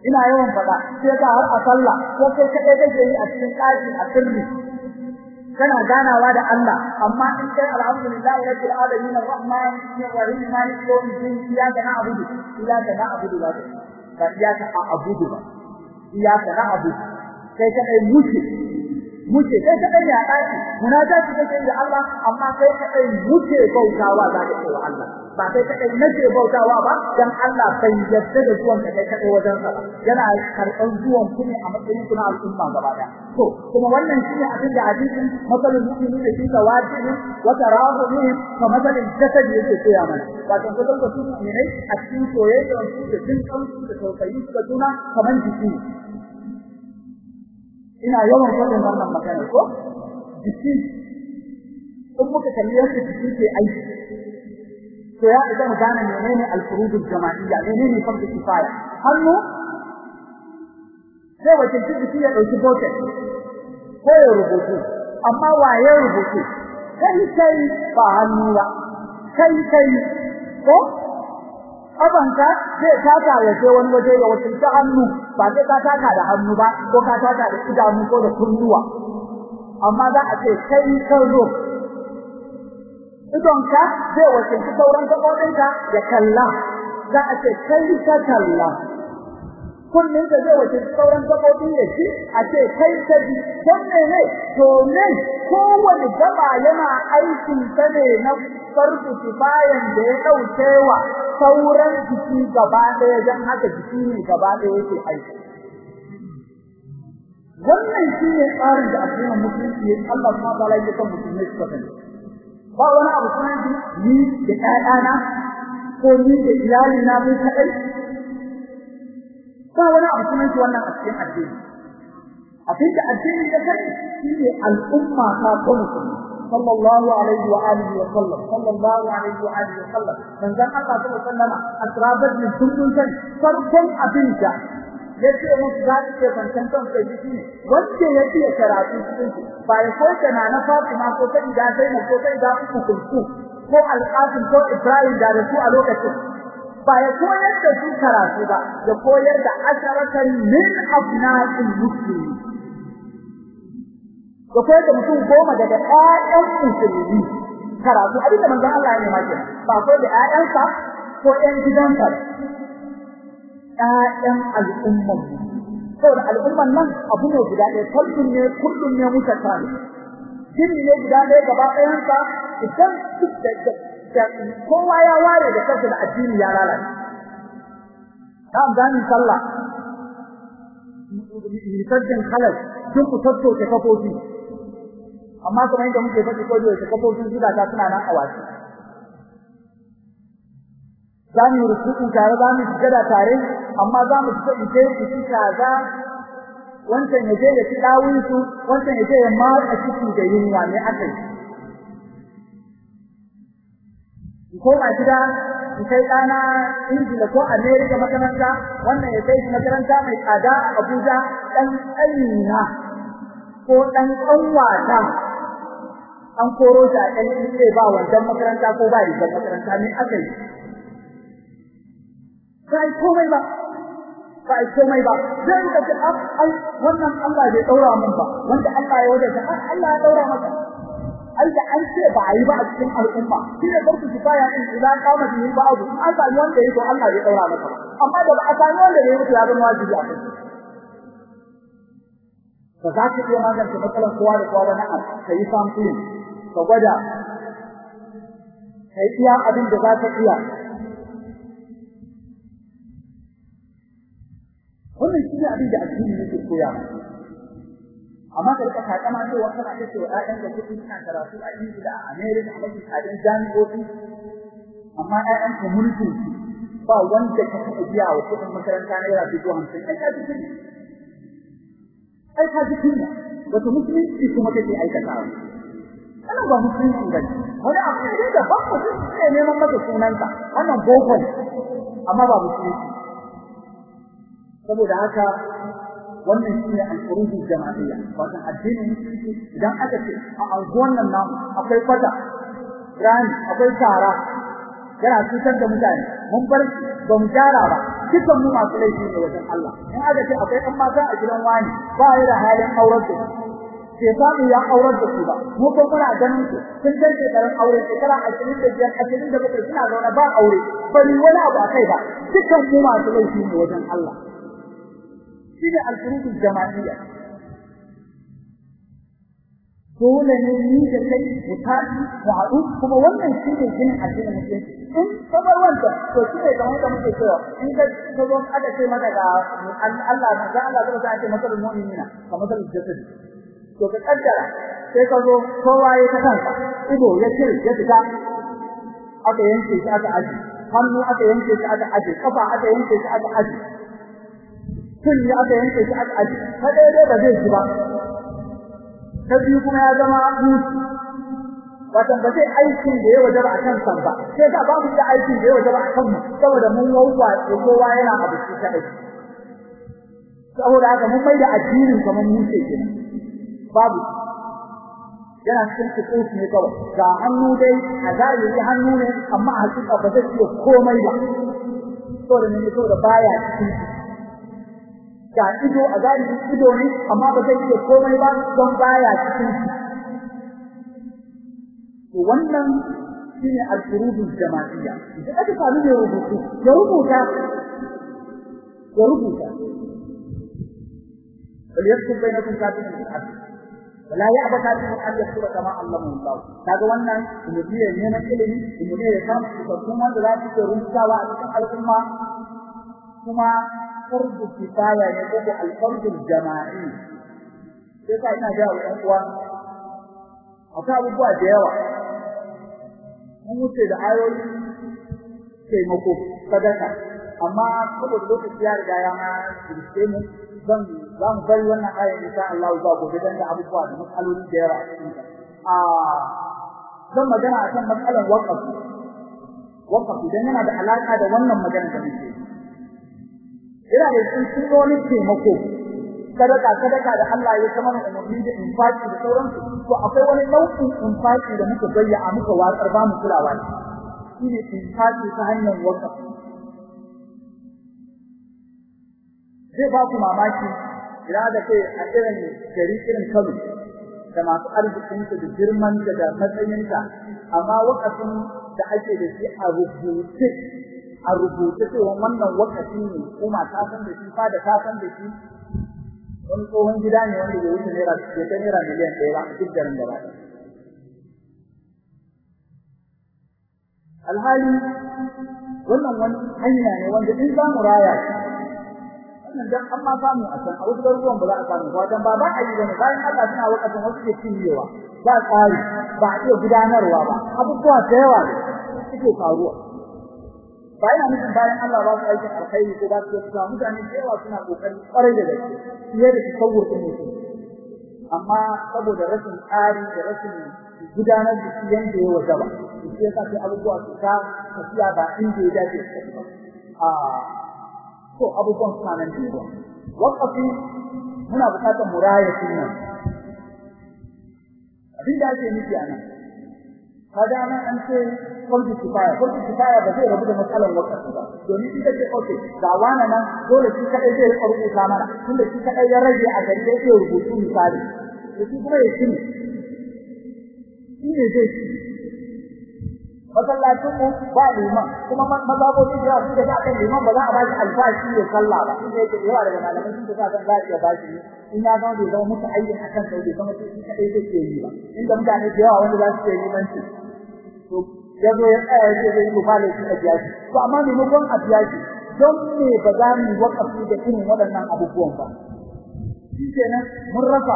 A: Ina yawan faɗa sai ka har a sallah ko kai kaɗai kake yi a cikin ɗaki a sirri. Kana ganawa da Allah amma in kai alhamdulillah rabbil alamin arrahman arrahim malik yawmiddin iyyaka na'budu iyyaka na'budu ba ba iyyaka a'budu ba iyyaka na'budu. Kai kadai muke muke. Kai kadai ya daki munajati kake da Allah amma kai kadai muke bautawa za ka ce wa Allah. Ba kai kadai nake bautawa ba dan Allah bai yadda da zuwan ka kai kadai wajen sa yana karɓar zuwan ku ne a matsayin ku na al'umma gaba ɗaya to kuma wannan shine abin da hadisin masalul mu'minin da shi tawajibi wa tarahuhi ka masalin jasad yake koya mana. Wato ko da su ne a cikin soyayya da jin kansu da tausayi da juna kamar jiki ina yawan faɗin wannan magana ko? Jiki. In muka kalli yadda jiki ke aiki to ya idan gane menene al-furudul jama'iyya menene fardu kifaya hannu sai wace jiki ya ɗauki bote ko ya rubutu amma waye rubutu? Kai kai ba hannu ba. Kai kai ko? Abanka zai taka ya je wani waje ya wakilta hannu ba sai ka taka da hannu ba ko ka taka da idanu ko da kunnuwa. Amma za a ce kai kan zo. Idonka zai wakilci sauran gaɓoɓinka ya kalla. Za a ce kai ka kalla. Kunnen ka zai wakilci sauran gaɓoɓin ya ci a ce kai ka ji. Don mene? Ne kowane gaba yana aikin ta ne na farko kifayen da ya ɗauke wa sauran jiki gaba ɗaya don haka jiki ne gaba ɗaya yake aiki. Wannan shi ne tsarin da addinin musulunci Allah ta yake kan musulmai suka sani ba wani abu kuma ni da ƴaƴana ko ni da iyali na mu kaɗai ba wani abu kuma wannan a cikin addini abin da addini ya sani shi ne al'umma ta ko musulmi sallallahu alaihi wa alihi wa sallam sallallahu alaihi wa alihi wa sallam manzon Allah sallallahu alaihi wa sallam asrabat min kullun san abin da ya ce musu za su ce fantan kan sai shi ne. Wanda ya iya karatu cikin su ba ya ko kana na Fatima ko kai da sai na ko kai da ku kulku ko alqasim ko Ibrahim da su a lokacin. Ba ya koyar da su karatu ba ya koyar da asharatan min abna'il muslimin ya koyar da mutum goma daga ƴaƴan musulmi. Karatu abin da manzon Allah ya nema ba koyar da ƴaƴansa ko ƴan gidansa ƴaƴan al'umman. Saboda al'umman nan abu ne guda ɗaya kullum ne kullum ne mutakali shiri ne guda ɗaya gaba ɗayansa idan duk da kowa ya ware da kansa da addini ya lalace. Dan gani sallah. Sajjan khalal duk ku tattoce kafofi. Amma kamar yadda muke faɗi ko da kafofin zuga ta suna nan a wasu za mu rukuku tare za mu sujada tare amma za mu fita ije ku kaza. Wancan ya je ya ci dawun su wancan ya je ya matsa ciki da yunwa ne akai ko ma gida kai dana Ingila ko America makaranta wannan ya kai makaranta mai tsada a Abuja dan ƙanina ko dan ƙanwata. An koro shi a ɗan sai ba wancan makaranta ko ba rigar makaranta ne aka sai komai ba. Ba komai ba. Ka ce ai wannan Allah bai daura mun ba. Wanda Allah ya wada Allah ya daura maka ai da an ce ba yi ba a cikin al'umma. Shi ne barku kifaya din idan ka ma bihi ba'u an sa wanda yake Allah bai daura maka amma da ba a sami wanda yake ya zama wajibi a kai. Ba za ka iya magance matsalar kowa da kowa na an kai samfin ka gwada. Kai iya abin da za ka iya. Wannan shi ne abin da addini yake koya amma da ka ta kama cewa kana ta cewa ƴaƴan da kuɗi suna karatu a Ingila a America a mafi tsadan jami'o'i. Amma ƴaƴan ka mulkin ba wanda ka taɓa biya wa kuɗin makaranta naira dubu hamsin. Ai ka ji kuɗi ai ka ji kuɗi wata musulunci kuma kake aikatawa. Kana ba musulunci ba wani abu ne da ban mutum ne neman maka sunanka wannan boko amma ba musulunci. Saboda haka wannan shine al-furujul jama'iyya. Addinin musulunci idan aka ce a anguwan nan namu akwai kwata rani akwai tara yana cutar da mutane mun bar ba mu gyara ba. Dukkan mu masu laifi ne wajen Allah. In aka ce akwai ɗan mata a gidan wani ba ya da halin da su ke samu ya aurar da su ba. Mu ko muna ganin su sun kai shekarun aure da da ba aure. Wani abu a ba. Dukkan mu masu laifi ne wajen Allah. Shine al-furudul jama'iyya dole ne ni da kai mu tashi mu kuma wannan shine ginin addinin musulunci. In kamar wanda to shine kamar da muke cewa in ka zo aka ce maka ga Allah na ga Allah zai ce masalul mu'minina kamar masalul jasad to ka kaddara sai ka zo kowa ya ta kanka ido ya ya aka yanke shi aka hannu aka yanke shi aka aji kafa aka yanke shi aka ya aka yanke shi aka aji ka daidai ba zai shi ba. Ta biyu kuma ya zama mutu watan ba zai aikin da ya wajaba a kan san ba. Sai ka ba mu da aikin da ya wajaba a kan mu saboda mun wauwa ko kowa yana abu shi kadai saboda haka mun mai da addinin kamar mu ce kenan babu. Yana cikin tsufi ne kawai. Ga hannu dai a zahiri hannu ne amma a hakika ba zai iya komai ba. Saboda ne saboda baya cikin ga ido a zahiri ido ne amma ba zai iya komai ba don baya cikin to wannan shine al-furudul jama'iyya idan aka samu ne rubutu ya rubuta ya rubuta bal yaktub bainakum katibun bil adl wala ya'ba katibun an yaktuba kama allamahu Allah kaga wannan umuriya ne na ilimi ya samu cikakkun wanda za su rubutawa a cikin al'umma kuma fardu kifaya ne ko al-fardul jama'i sai ka ina ga ɗan uwa akwai abubuwa da yawa mun wuce da ayoyi taimako sadaka amma saboda lokaci ya riga ya ma kirce mu zan za mu bari wannan ayar insha Allah za gobe dan da abubuwa da matsaloli da yawa a zan magana akan matsalar waqafi waqafi dan yana da alaka da wannan magana da muke ina da sunnoni taimako. Sadaka sadaka da Allah ya kama umarni da infaki da sauransu. To akwai wani nau'in infaki da muka bayyana muka watsar ba mu kulawa shi. Ne infaki ta hanyar waqafi zai ba ku mamaki idan da kai a irin gari irin Kano da masu arzikin da girman da matsayinta amma wakafin da ake da shi a rubuce a rubuce cewa wannan wakafi ne kuma ta san da shi fada ta san da shi. Wani tsohon gida ne wanda bai wuce naira ya kai naira miliyan ɗaya ba a duk garin gaba alhali wannan wani hanya ne wanda in za mu raya wannan dan amma samu a san a wasu garuruwan ba za a samu ba. Dan ba ba a yi ba ne bayan Allah suna wakacin wasu ke cinyewa. Ba tsari ba a iya gudanarwa ba. Abubuwa da yawa suke faruwa. Ba yana nufin bayan Allah ba su aikin alkhairi ko ba su yi mutane da yawa suna ƙoƙari ƙwarai da gaske fiye da tasawur din mutum. Amma saboda rashin tsari da rashin gudanar da shi yanda ya wajaba shi yasa sai abubuwa su ta tafiya ba inda ya dace su a ko abubuwan suna nan da waqafi muna buƙatar muraya sunan abin da ake nufi a nan kaga nan an ce fardu kifaya fardu kifaya ba zai rabu da matsalar waqafi ba. Domin ita ce okay ga wani nan dole shi kadai zai rubuta mana tunda shi kadai ya rage a gari yake rubutu misali. Shi kuma ya shi shi ne zai ci. Masallacin mu ba liman kuma mazabocin da su da kan liman ba za a bashi albashi ya sallah ba. Inda yake yawa daga malaman sun da kan za iya bashi in ya zama bai zama musu akan sai zama shi kadai zai ba. Inda mutane da yawa wanda za yi limanci to ya zo ya tsaya yake zai yi ba laifi a biya shi. To amma maimakon a biya shi don me ba za mu wakafi da irin waɗannan abubuwan ba? Shi kenan mun rasa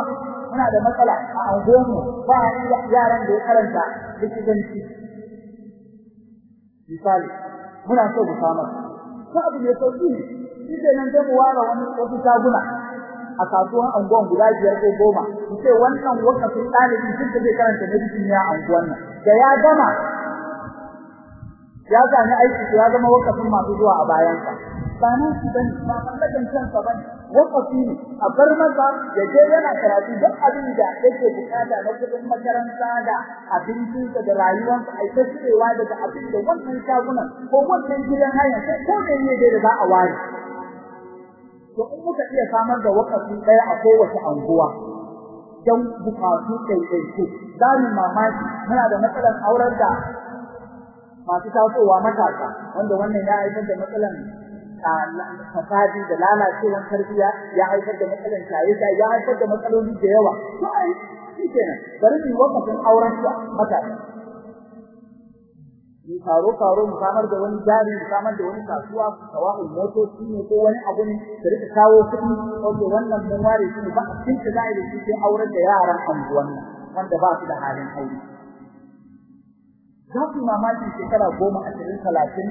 A: muna da matsala a anguwanmu ba yaran da ya karanta likitanci. Misali muna so mu samu ko abu ne sauƙi shi ke nan sai mu ware wani wasu shaguna. A kasuwan anguwan guda biyar ko goma. Mu ce wannan wakafin ɗalibi duk da zai karanta medicine ne a anguwan nan. Da ya gama ya sami aiki ya zama wakafin masu zuwa a bayansa. Ba nan shi ba ne ba mallakan kansa ba ne. Wakafi ne a bar masa ya je yana karatu duk abin da yake buƙata na kuɗin makaranta da abincinsa da rayuwarsa. A ta cirewa daga abin da wannan shagunan ko wannan gidan haya ko ne ne da za a ware. To in muka iya samar da wakafi ɗaya a kowace anguwa don bukatu ɗaiɗaiku za mu mamaki muna da matsalar aurar da masu tasowa matasa wanda wannan ya haifar da matsalan fasadi da lalacewar tarbiyya ya haifar da matsalan shaye ya haifar da matsaloli da yawa. To ai shikenan bari mu wakafin auren su matasa. Mu karo karo mu samar da wani jari mu samar da wani kasuwa sawa'ul motoci ne ko wani abu ne da riƙa kawo kuɗi wanda wannan mun ware shi ba a cikin da za a yi sai auren da yaran anguwan wanda ba su da halin aure. Za ku mamaki shekara goma ashirin talatin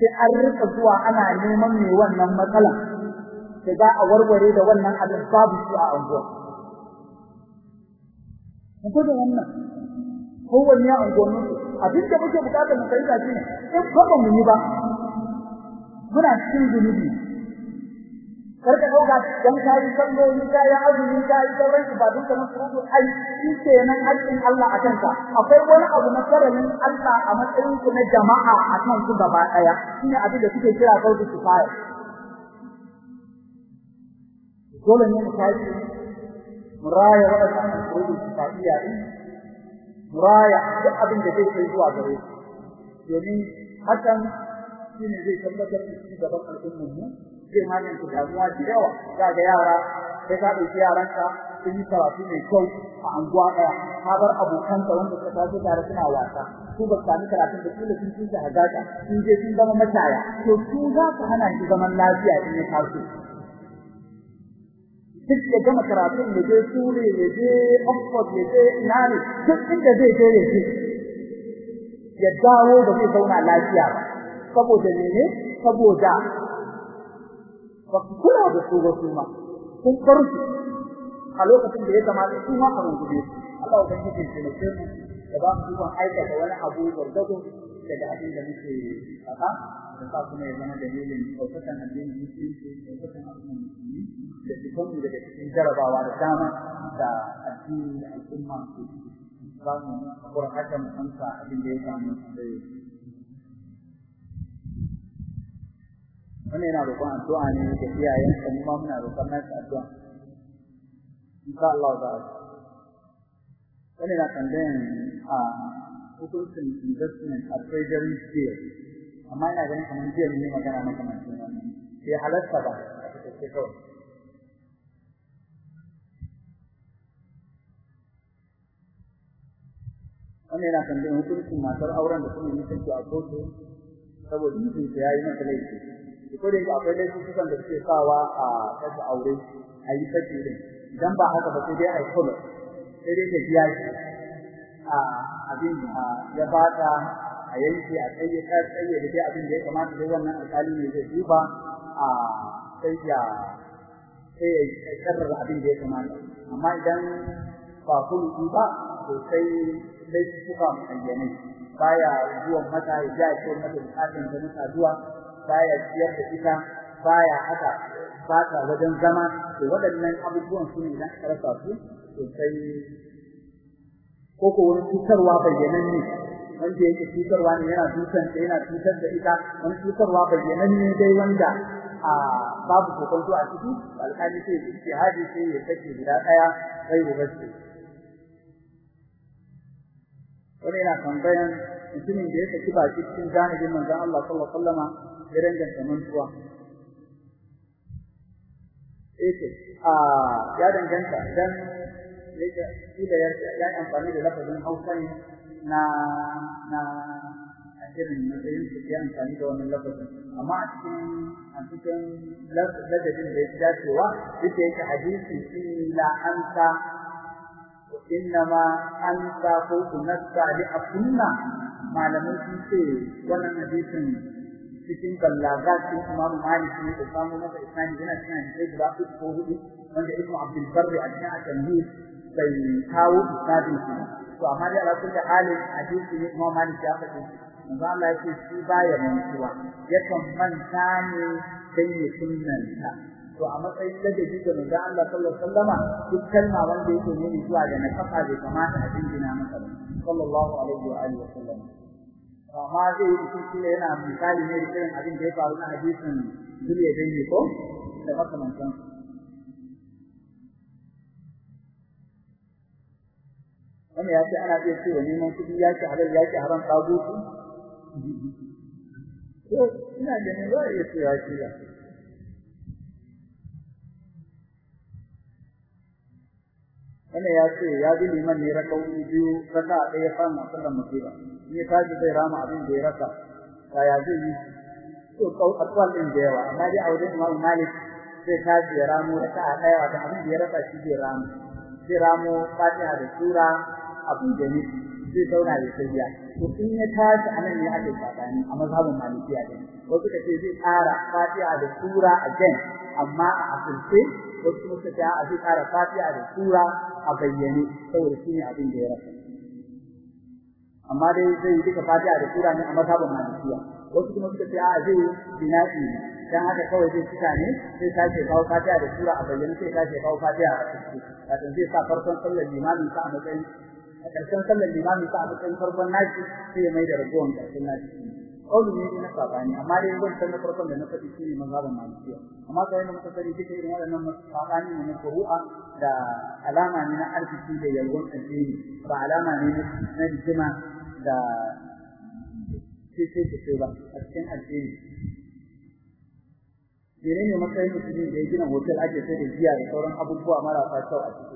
A: sai an riƙa zuwa ana neman mai wannan matsala da za a warware da wannan abin babu shi a anguwa. Mu gwada wannan. Kowanne a unguwannin su abin da muke buƙatar mu fahimta shi in ko ba mu yi ba muna cikin zunubi. Karka ɗauka dan kai salloli kai azumi kai sauran ibadun ka na furudu ai shi kenan hakkin Allah a kanka. Akwai wani abu na sararin Allah a matsayin ku na jama'a a kan ku gaba ɗaya shine abin da suke kira fardu kifaya. Dole ne mu tashi muraya wadannan furudu kifaya din muraya duk abin da zai kai zuwa gare shi. Domin hakan shine zai tabbatar da shi gaban al'ummar mu zai magance damuwa da yawa. Za ga yara sai ka ɗauki yaranka sun yi karatu mai kyau a anguwa ɗaya. Ka bar abokanka wanda ka taso tare suna wasa. Su ba sami karatun da kila sun tuka hazaka sun je sun zama mataya to su za su hana shi zaman lafiya in ya taso. Duk ya gama karatun ya je Sure ya je Oxford ya je ina ne duk inda zai je ya je ya dawo ba zai zauna lafiya ba. Saboda mene? Saboda ba ku kula da su ba su ma. Kun bar su. A lokacin da ya kamata su ma a rungume su. Allah ya kike shi ne da ba mu ikon aikata wani abu gwargwado daga abin da muke faɗa da sa kuma ya zama dalilin ɗaukakan addinin musulunci ɗaukakan addinin musulmi da mu daga cikin jarabawa da dama da addini da al'umma ke za mu hakura haka mu amsa abin da ya samu da wannan yana roƙon addu'a ne da iyayen sa mu muna roƙon nasu addu'a. Insha Allah za wannan yana tambayan a hukuncin investment a treasury share amma ina ganin kamar jiya yi magana makamancin wannan. Bai halarta ba a cikin kawai. Wannan yana tambayan hukuncin matar auren da kuma mutum a kotu saboda mutum ya yi masa laifi. Ko da akwai laifukan da suke sawa a kasa aure a yi sake din. Idan ba haka ba sai dai a yi kula sai dai ka biya shi. A abin ya bata a yanke a tsaye ka tsaye da dai abin da ya kamata dai wannan alƙali ne zai duba a sai ya sai ya karrara abin da ya kamata. Amma idan ba kullu ba to sai laifuka muayyanai baya zuwa mata ya ja ce mata bukatun da na saduwa baya ciyar da ita baya haka bata wajen zama. To waɗannan abubuwan su ne idan aka rasa su to sai ko ko wani cutarwa bayyanan ne. Wanda yake cutarwa ne yana dukan ta yana cutar da ita. Wani cutarwa bayyanan ne dai wanda a babu kokonto a ciki. Alƙali sai ya ce haji sai ya sake guda ɗaya sai ya bace wani yana tambayan mutumin da ya saki baki cikin janibin manzon Allah sallallahu alaihi wasallama ya danganta mantuwa. Yake a ya danganta. Dan amfani da lafazin Hausa ne na na irin matsayin su ya amfani da wannan lafazin amma a cikin a cikin ladabin da ya dacewa yake yake hadisi illa anta innama anta ko tunassa li akunna malamai sun ce wannan hadisin cikin ballaga cikin Imam Malik ne da samu masa isnadi yana cikin hadisi guda uku ko hudu wanda Ibn Abdul Barr a cikin at-Tamhid bai kawo isnadin shi to amma dai ala kulli halin hadisi ne Imam Malik ya faɗi. Manzo Allah yake shi baya mantuwa. Yakan manta ne sai ya sunnanta. To a matsayin ladabi da manzo Allah sallallahu alaihi wasallama duk kalma wanda yake nuni zuwa ga nafaka bai kamata a dingina masa sallallahu alaihi wa alihi wasallam. Amma yana misali ne da irin abin da ya faru na hadisin zuliya dangi ko? Da wani ya ce ana iya cewa neman kuɗi ya ce halal ya ce haram tsagutu to ina ganin za a iya cewa kila wannan ya ce ya bi liman ne raka'o'i biyu raka ɗaya fara sallar musiba ne tashi zai rama abin da ya rasa kaya zai yi? To kau akwal din da yawa amma dai a wajen Imam Malik zai tashi ya ramo raka ɗaya wata abin da ya rasa shi zai ramo. Zai ramo Fatiha da sura abin da ne zai zauna da sayya to in ya tashi a nan ne ake tsakani a mazhabin Malikiya din wasu kace zai ƙara Fatiha da sura again amma a asirce wasu suka a zai ƙara Fatiha da sura a bayyane saboda shine abin da ya rasa. Amma dai zai duka Fatiha da sura ne a mazhabin Malikiya. Wasu kuma suka ce a zai bina'i dan haka kawai zai cika ne sai sake kawo Fatiha da sura a bayyane sai sake kawo Fatiha a cikin wato zai sa farkon sallar limamin sa a matsayin a ƙarshen sallar limamin sa a matsayin farkon nashi sai ya mai da ragowar ƙarshen nashi. Kauli ne na saɓani amma dai zan san na farkon da na faɗi shine mazhabin malikiya amma kai da muka sani duka irin waɗannan saɓani ne na furu'a da alama ne na arziki da yalwan addini. Ba alama ne na rigima da ce ce ba a cikin addini. Mene ne matsayin mutumin da gina hotel ake sai da giya da sauran abubuwa marasa a ciki?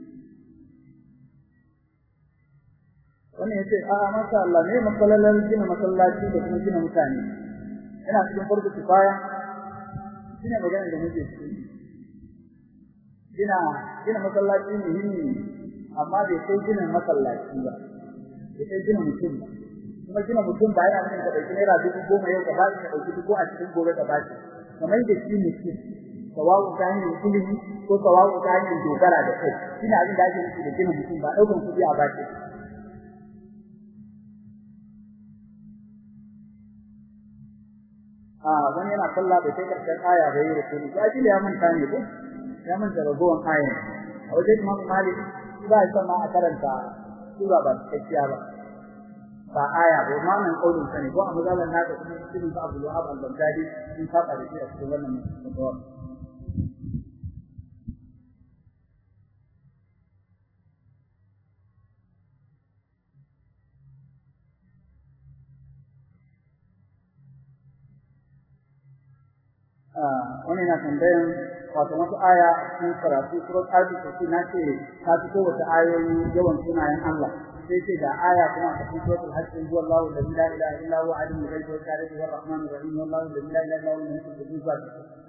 A: wannan ya ce a masha Allah ne masallalan gina masallaci da kuma gina mutane? Ina cikin farko kifaya shine magana da muke ciki gina gina masallaci muhimmi amma bai kai gina masallaci ba. Bai kai gina mutum. Ba kuma gina mutum ba yana nufin ka ɗauki naira dubu goma yau ka bashi ka ɗauki dubu a cikin gobe ka bashi kamar da shi mutum sawawu ta hanyar ilimi ko sawawu ta hanyar dogara da kai. Shine abin da ake nufi da gina mutum ba ɗaukan kuɗi a bashi a wani yana sallah bai kai ƙarshen aya da yi rukuni ya ji ya manta ne ko? Ya manta ragowar aya a wajen imam malik ba ya san ma a karanta sura ba cikakkiya ba. Ba aya ba ma nan kaulin sa ne. Ko a mazalan naka kuma cikin Abdul Wahab al-Baghdadi sun saba da shi a cikin wannan mutuwa wani na tambayan wato wasu aya cikin karatu surat al-Qur'an na ce ta fito wata ayoyi yawan sunayen Allah. Sai ce da aya kuma a cikin suratul hajj huwa Allahu la ilaha illa huwa alimul ghaibi wa shahadati wa rahmanur rahim wallahu la ilaha illa huwa al-hayyul qayyum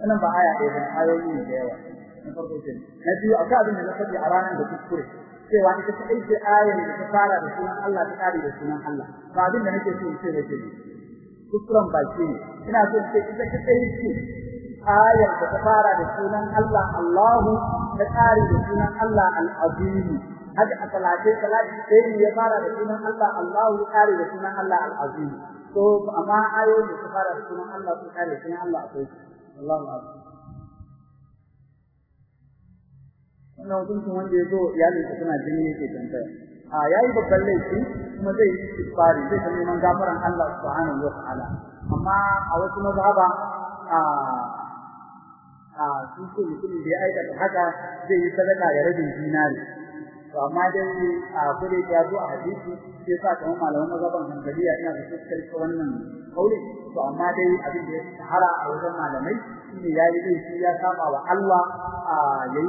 A: wannan ba aya ɗaya ba ayoyi ne da yawa. Na farko ce na biyu akwai abin da na faɗi a ranar da kuskure cewa ita ta aike ayar da ta fara da sunan Allah ta kare da sunan Allah. Ba abin da nake so in ce da ke kuskuren baki ne. Ina so in ce ita ta aike ayar da ta fara da sunan Allah Allahu ta kare da sunan Allah al-azim. Haka a salate salati sai ya fara da sunan Allah Allahu ya kare da sunan Allah al-azim. To amma ayoyin da ta fara da sunan Allah su kare da sunan Allah akwai Allahu akbar wannan hukuncin wanda ya zo iyalin sa suna jini yake tambaya. A yayi babban laifi kuma zai yi istighfari zai san neman gafaran Allah subhanahu wa ta'ala. Amma a wasu mazhaba a a sun ce mutumin da ya aikata haka zai yi sadaka da rabin dinari to amma dai a kure ya zo a hadisi sai sa kamar malaman mazhaban hanbaliya ina da fuskar wannan kauli. To amma dai abin da ya shahara a wajen malamai shine yayi laifi ya saba wa Allah a yayi